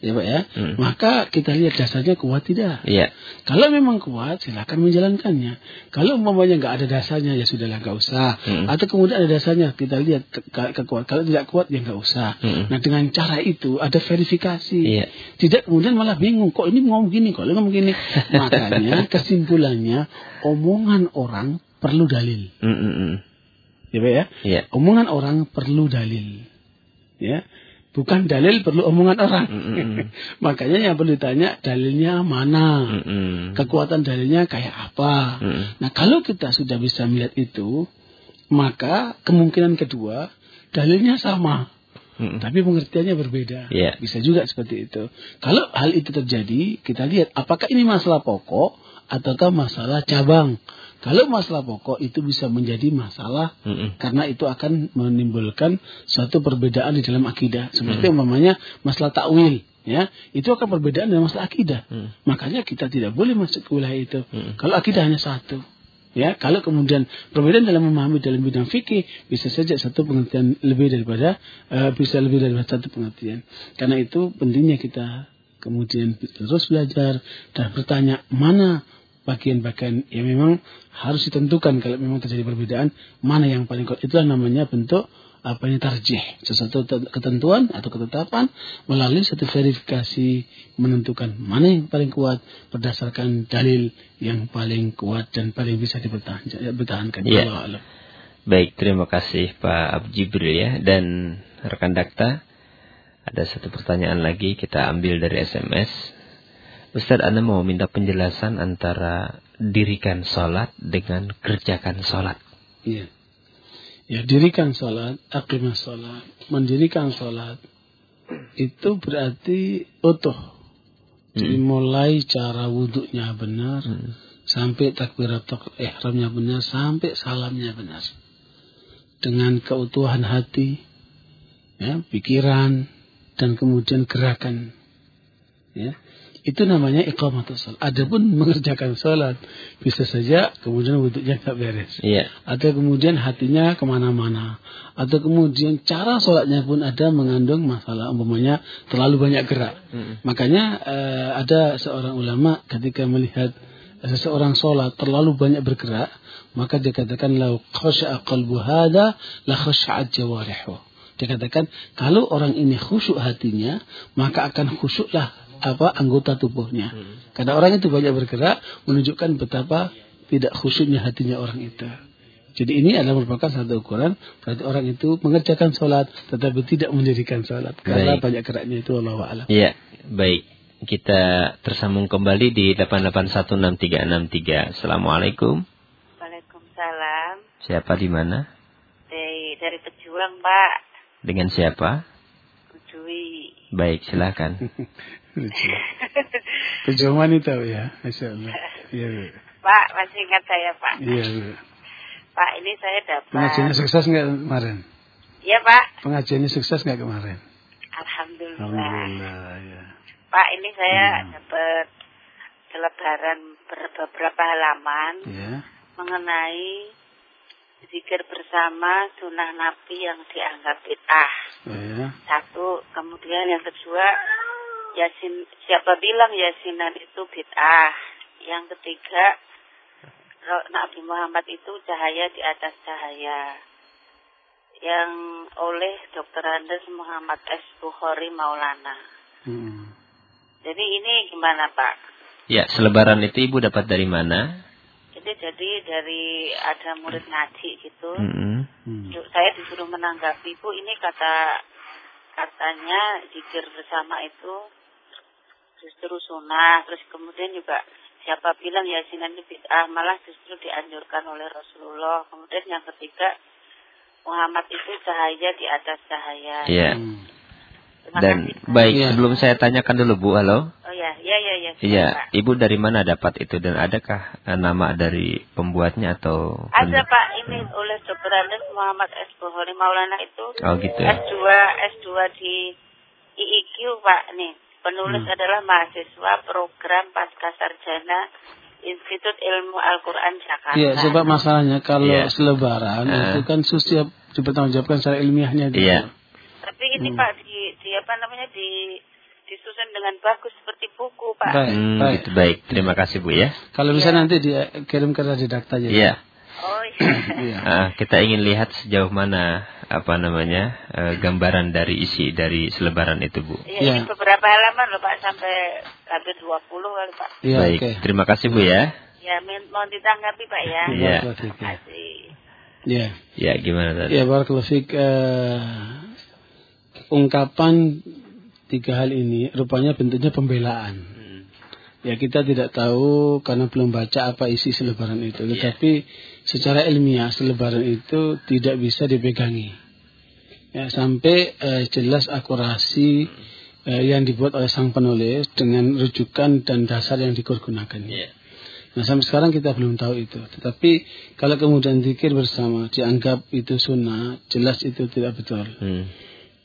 ya Pak ya, Mm. maka kita lihat dasarnya kuat tidak. Iya. Kalau memang kuat, silakan menjalankannya. Kalau umpamanya nggak ada dasarnya, ya sudahlah nggak usah. Mm. Atau kemudian ada dasarnya, kita lihat ke, ke- kekuat. Kalau tidak kuat, ya nggak usah. Mm. Nah dengan cara itu ada verifikasi. Iya. Tidak kemudian malah bingung, kok ini ngomong gini, kok ini ngomong gini. Makanya kesimpulannya, omongan orang perlu dalil. Mm-mm. Ya Pak ya? Iya. Omongan orang perlu dalil. Ya. Bukan dalil perlu omongan orang. Mm-mm. Makanya yang perlu ditanya dalilnya mana? Mm-mm. Kekuatan dalilnya kayak apa? Mm. Nah, kalau kita sudah bisa melihat itu, maka kemungkinan kedua dalilnya sama, Mm-mm. tapi pengertiannya berbeda. Iya. Bisa juga seperti itu. Kalau hal itu terjadi, kita lihat apakah ini masalah pokok ataukah masalah cabang. Kalau masalah pokok itu bisa menjadi masalah Mm-mm. karena itu akan menimbulkan suatu perbedaan di dalam akidah. Seperti umpamanya masalah takwil, ya, itu akan perbedaan dalam masalah akidah. Mm. Makanya kita tidak boleh masuk ke wilayah itu. Mm. Kalau akidah hanya satu. Ya, kalau kemudian perbedaan dalam memahami dalam bidang fikih bisa saja satu pengertian lebih daripada eh, bisa lebih dari satu pengertian. Karena itu pentingnya kita kemudian terus belajar dan bertanya mana bagian-bagian yang memang harus ditentukan kalau memang terjadi perbedaan mana yang paling kuat. Itulah namanya bentuk apa ini tarjih sesuatu te- ketentuan atau ketetapan melalui satu verifikasi menentukan mana yang paling kuat berdasarkan dalil yang paling kuat dan paling bisa dipertahankan. Wallahu a'lam. Baik, terima kasih Pak Abu Jibril ya. Dan rekan Dakta, ada satu pertanyaan lagi kita ambil dari SMS. Ustadz, Anda mau minta penjelasan antara dirikan sholat dengan kerjakan sholat. Iya. Ya, dirikan sholat, aqimas sholat, mendirikan sholat, itu berarti utuh. Jadi mulai cara wudhunya benar, Hmm. sampai takbiratul ihramnya benar, sampai salamnya benar. Dengan keutuhan hati, ya, pikiran, dan kemudian gerakan. Ya. Itu namanya iqamatus sholat. Adapun mengerjakan sholat, bisa saja kemudian wudhunya nggak beres Iya. atau kemudian hatinya ke mana-mana, atau kemudian cara sholatnya pun ada mengandung masalah umpamanya terlalu banyak gerak. Mm. Makanya eh, ada seorang ulama ketika melihat seseorang sholat terlalu banyak bergerak, maka dia katakan lau khasya'a qalbu hada la khasya'at jawarihu. Dia katakan kalau orang ini khusyuk hatinya, maka akan khusyuklah apa anggota tubuhnya. Karena orang itu banyak bergerak menunjukkan betapa tidak khusyuknya hatinya orang itu. Jadi ini adalah merupakan satu ukuran berarti orang itu mengerjakan sholat tetapi tidak mendirikan sholat karena Baik. banyak geraknya itu Allah alam. Iya, baik. Kita tersambung kembali di 8816363. Assalamualaikum. Waalaikumsalam. Siapa di mana? Dari dari pejuang, Pak. Dengan siapa? Ujui. Baik, silakan. Lucu. Pejuang wanita ya, Masya Allah. Iya, Bu. Pak, masih ingat saya Pak. Iya, Bu. Pak, ini saya dapat. Pengajiannya sukses nggak kemarin? Iya Pak. Pengajiannya sukses nggak kemarin? Alhamdulillah. Alhamdulillah, ya. Pak, ini saya Hmm. dapat selebaran ber- beberapa halaman Ya. mengenai zikir bersama sunnah Nabi yang dianggap bid'ah. Ya. Satu, kemudian yang kedua, Yasin siapa bilang Yasinan itu bid'ah? Yang ketiga, Nabi Muhammad itu cahaya di atas cahaya. Yang oleh Dr. Andes Muhammad S. Bukhari Maulana. Hmm. Jadi ini gimana Pak? Ya, selebaran itu Ibu dapat dari mana? Jadi jadi dari ada murid ngaji gitu. Hmm. Yuk, saya disuruh menanggapi Bu ini kata katanya zikir bersama itu justru sunnah terus kemudian juga siapa bilang yasinan itu bid'ah malah justru dianjurkan oleh Rasulullah kemudian yang ketiga Muhammad itu cahaya di atas cahaya Iya. Hmm. Terima Dan kasih, baik, Iya. sebelum saya tanyakan dulu Bu, halo. oh ya ya ya ya sudah, Iya, Pak. Ibu dari mana dapat itu dan adakah eh, nama dari pembuatnya atau ada pen- Pak ini oleh Dr. Andes Muhammad S. Bukhari Maulana itu Oh gitu ya. S2 S2 di IIQ Pak nih. Penulis Hmm. adalah mahasiswa program pasca sarjana Institut Ilmu Al-Qur'an Jakarta. Iya, sebab masalahnya kalau Iya. selebaran Ah. itu kan susah dipertanggungjawabkan secara ilmiahnya. Iya. Tapi ini Hmm. Pak di, di apa namanya di disusun dengan bagus seperti buku Pak. Baik, Hmm, baik. gitu baik. Terima kasih Bu ya. Kalau bisa Iya. nanti dia kirim ke Radidakta aja. Iya. Oh iya. Iya. Ah, kita ingin lihat sejauh mana apa namanya eh, gambaran dari isi dari selebaran itu Bu. Iya, Iya. ini beberapa halaman loh Pak sampai hampir 20 kali Pak. Iya, baik, oke. terima kasih Bu ya. Ya mau ditanggapi Pak ya. Iya. Barakallahu fiik, ya. Kasih. Iya. Ya, gimana tadi? Ya, barakallahu. Eh, ungkapan tiga hal ini rupanya bentuknya pembelaan. Ya kita tidak tahu karena belum baca apa isi selebaran itu. Iya. Tetapi secara ilmiah selebaran itu tidak bisa dipegangi. Ya, sampai eh, jelas akurasi eh, yang dibuat oleh sang penulis dengan rujukan dan dasar yang digunakan. Iya. Nah sampai sekarang kita belum tahu itu. Tetapi kalau kemudian zikir bersama dianggap itu sunnah, jelas itu tidak betul. Hmm.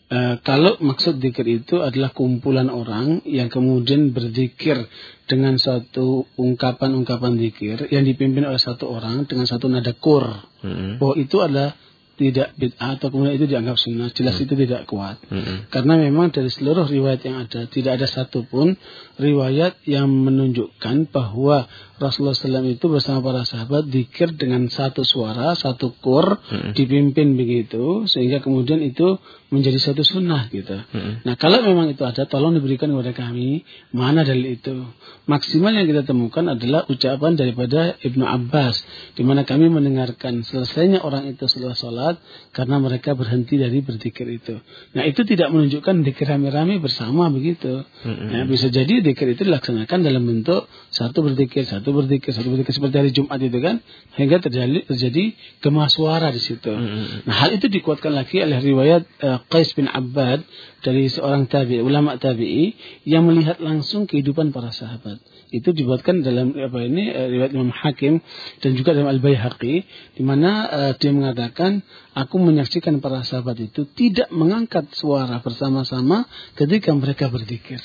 Eh, kalau maksud zikir itu adalah kumpulan orang yang kemudian berzikir dengan suatu ungkapan-ungkapan zikir yang dipimpin oleh satu orang dengan satu nada kur. Hmm. Bahwa itu adalah tidak bid'ah atau kemudian itu dianggap sunnah, jelas itu tidak kuat. Hmm. Karena memang dari seluruh riwayat yang ada tidak ada satupun riwayat yang menunjukkan bahwa Rasulullah SAW itu bersama para sahabat dikir dengan satu suara, satu kur, Mm-mm. dipimpin begitu sehingga kemudian itu menjadi satu sunnah gitu. Mm-mm. Nah kalau memang itu ada, tolong diberikan kepada kami mana dalil itu. Maksimal yang kita temukan adalah ucapan daripada Ibnu Abbas, di mana kami mendengarkan selesainya orang itu setelah sholat karena mereka berhenti dari berzikir itu. Nah itu tidak menunjukkan dikir rame-rame bersama begitu. Mm-mm. Nah, bisa jadi dikir itu dilaksanakan dalam bentuk satu berzikir, satu berzikir, satu berzikir seperti hari Jumat itu kan, sehingga terjadi terjadi gema suara di situ. Mm-mm. Nah, hal itu dikuatkan lagi oleh riwayat eh, Qais bin Abbad dari seorang tabi, ulama tabi'i yang melihat langsung kehidupan para sahabat. Itu dibuatkan dalam apa ini eh, riwayat Imam Hakim dan juga dalam Al Baihaqi di mana eh, dia mengatakan aku menyaksikan para sahabat itu tidak mengangkat suara bersama-sama ketika mereka berzikir.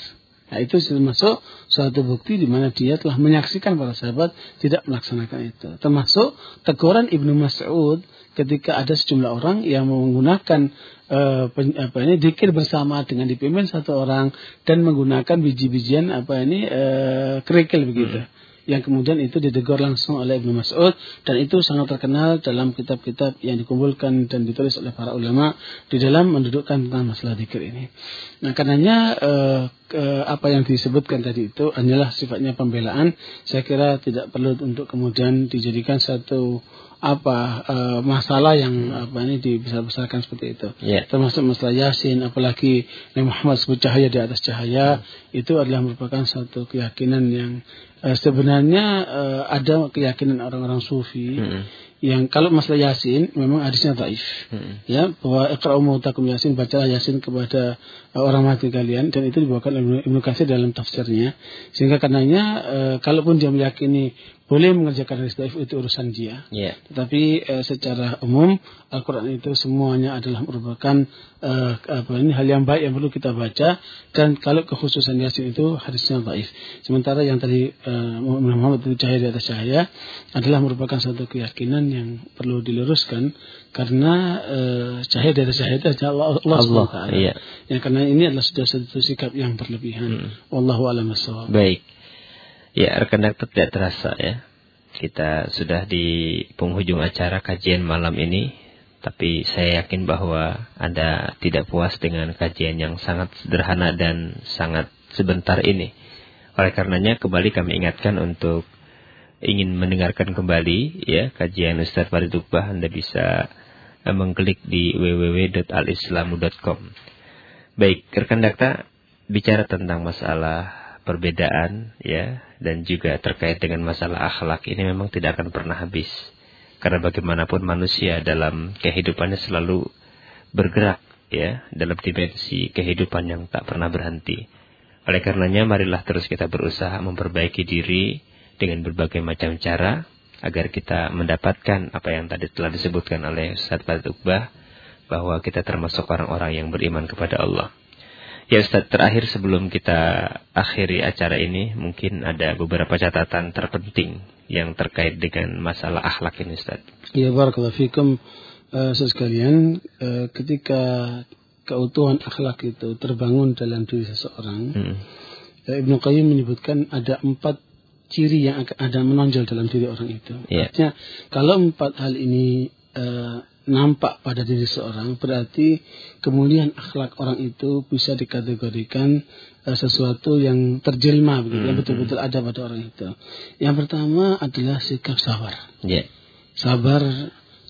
Nah, itu termasuk suatu bukti di mana dia telah menyaksikan para sahabat tidak melaksanakan itu. Termasuk teguran Ibnu Mas'ud ketika ada sejumlah orang yang menggunakan eh, pen- apa ini dikir bersama dengan dipimpin satu orang dan menggunakan biji-bijian apa ini eh, kerikil begitu. Yang kemudian itu ditegur langsung oleh Ibnu Mas'ud dan itu sangat terkenal dalam kitab-kitab yang dikumpulkan dan ditulis oleh para ulama di dalam mendudukkan tentang masalah dikir ini. Nah, karenanya eh, ke- apa yang disebutkan tadi itu hanyalah sifatnya pembelaan. Saya kira tidak perlu untuk kemudian dijadikan satu apa eh, masalah yang apa ini dibesar-besarkan seperti itu. Ya. Termasuk masalah Yasin, apalagi Nabi Muhammad sebut cahaya di atas cahaya, itu adalah merupakan satu keyakinan yang eh, sebenarnya eh, ada keyakinan orang-orang sufi Mm-mm. Yang kalau masalah Yasin memang hadisnya taif. Hmm. Ya, bahwa iqra'u mautakum Yasin, bacalah Yasin kepada uh, orang mati kalian dan itu dibawakan Ibnu Ibnu Katsir dalam tafsirnya. Sehingga karenanya uh, kalaupun dia meyakini boleh mengerjakan hadis taif itu urusan dia. Ya. Tetapi uh, secara umum Al-Qur'an itu semuanya adalah merupakan uh, apa ini hal yang baik yang perlu kita baca dan kalau kekhususan Yasin itu hadisnya taif. Sementara yang tadi uh, Muhammad itu cahaya di atas cahaya adalah merupakan satu keyakinan yang perlu diluruskan karena cahaya di atas cahaya itu adalah Allah, Allah, SWT. iya. Ya karena ini adalah sudah satu sikap yang berlebihan. Hmm. Wallahu a'lam. Baik. Ya, rekan dokter tidak terasa ya. Kita sudah di penghujung acara kajian malam ini. Tapi saya yakin bahwa Anda tidak puas dengan kajian yang sangat sederhana dan sangat sebentar ini. Oleh karenanya kembali kami ingatkan untuk ingin mendengarkan kembali ya kajian Ustaz Farid Uqbah Anda bisa eh, mengklik di www.alislamu.com. Baik, rekan dakta bicara tentang masalah perbedaan ya dan juga terkait dengan masalah akhlak ini memang tidak akan pernah habis. Karena bagaimanapun manusia dalam kehidupannya selalu bergerak ya dalam dimensi kehidupan yang tak pernah berhenti. Oleh karenanya marilah terus kita berusaha memperbaiki diri dengan berbagai macam cara agar kita mendapatkan apa yang tadi telah disebutkan oleh Ustaz Farid Uqbah bahwa kita termasuk orang-orang yang beriman kepada Allah. Ya Ustaz, terakhir sebelum kita akhiri acara ini, mungkin ada beberapa catatan terpenting yang terkait dengan masalah akhlak ini Ustaz. Ya barakallahu fikum uh, sekalian uh, ketika keutuhan akhlak itu terbangun dalam diri seseorang Hmm. uh, Ibnu Qayyim menyebutkan ada empat ciri yang akan ada menonjol dalam diri orang itu. Iya. Artinya kalau empat hal ini uh, nampak pada diri seorang berarti kemuliaan akhlak orang itu bisa dikategorikan uh, sesuatu yang terjelma begitu Hmm. betul-betul ada pada orang itu. Yang pertama adalah sikap sabar. Ya. Sabar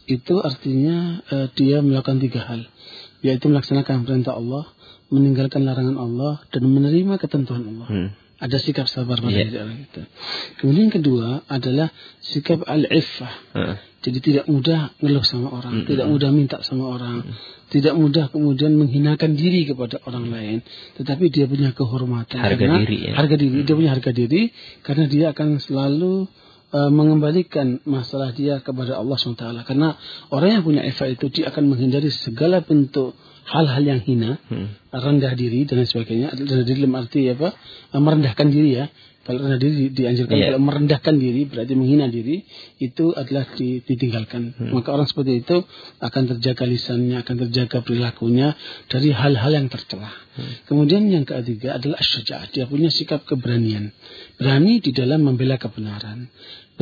itu artinya eh, dia melakukan tiga hal, yaitu melaksanakan perintah Allah, meninggalkan larangan Allah, dan menerima ketentuan Allah. Hmm. Ada sikap sabar pada Iya. diri orang itu. Kemudian yang kedua adalah sikap al-iffah. Heeh. Jadi tidak mudah ngeluh sama orang, Mm-mm. tidak mudah minta sama orang, tidak mudah kemudian menghinakan diri kepada orang lain, tetapi dia punya kehormatan. Harga karena- diri, ya. Harga diri, dia punya harga diri karena dia akan selalu uh, mengembalikan masalah dia kepada Allah SWT. Karena orang yang punya iffah itu dia akan menghindari segala bentuk hal-hal yang hina, Hmm. rendah diri dan sebagainya. Rendah diri dalam arti apa? Eh, Merendahkan diri ya. Kalau rendah diri di- dianjurkan, Iya. kalau merendahkan diri berarti menghina diri itu adalah di- ditinggalkan. Hmm. Maka orang seperti itu akan terjaga lisannya, akan terjaga perilakunya dari hal-hal yang tercela. Hmm. Kemudian yang ketiga adalah asyaja'ah. Dia punya sikap keberanian. Berani di dalam membela kebenaran.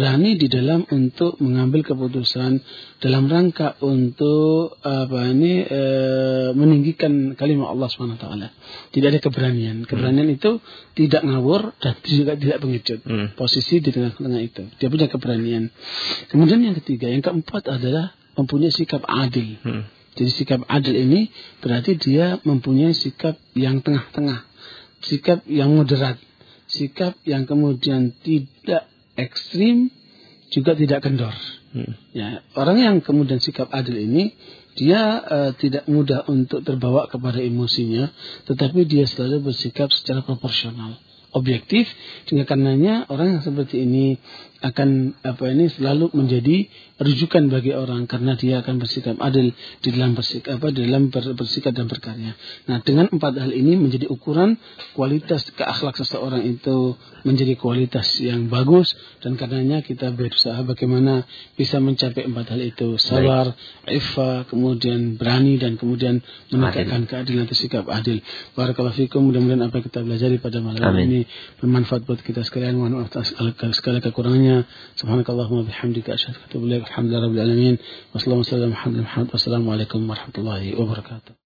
Berani di dalam untuk mengambil keputusan dalam rangka untuk apa ini eh, meninggikan kalimat Allah Subhanahu taala. Tidak ada keberanian. Keberanian itu tidak ngawur dan juga tidak pengecut. Hmm. Posisi di tengah-tengah itu. Dia punya keberanian. Kemudian yang ketiga, yang keempat adalah mempunyai sikap adil. Hmm. Jadi sikap adil ini berarti dia mempunyai sikap yang tengah-tengah, sikap yang moderat, sikap yang kemudian tidak ekstrim, juga tidak kendor. Hmm. Ya, orang yang kemudian sikap adil ini dia eh, tidak mudah untuk terbawa kepada emosinya, tetapi dia selalu bersikap secara proporsional, objektif. Sehingga karenanya orang yang seperti ini akan apa ini selalu menjadi rujukan bagi orang karena dia akan bersikap adil di dalam bersikap apa di dalam ber- bersikap dan berkarya. Nah, dengan empat hal ini menjadi ukuran kualitas keakhlak seseorang itu menjadi kualitas yang bagus dan karenanya kita berusaha bagaimana bisa mencapai empat hal itu sabar, iffah, kemudian berani dan kemudian menegakkan keadilan atau sikap adil. Barakallahu fikum mudah-mudahan apa yang kita belajar pada malam Amin. ini bermanfaat buat kita sekalian. Mohon maaf atas segala- segala kekurangannya. Subhanakallahumma bihamdika asyhadu an la ilaha illa anta astaghfiruka wa atubu ilaik. Alhamdulillah rabbil alamin. Wassalamualaikum warahmatullahi wabarakatuh.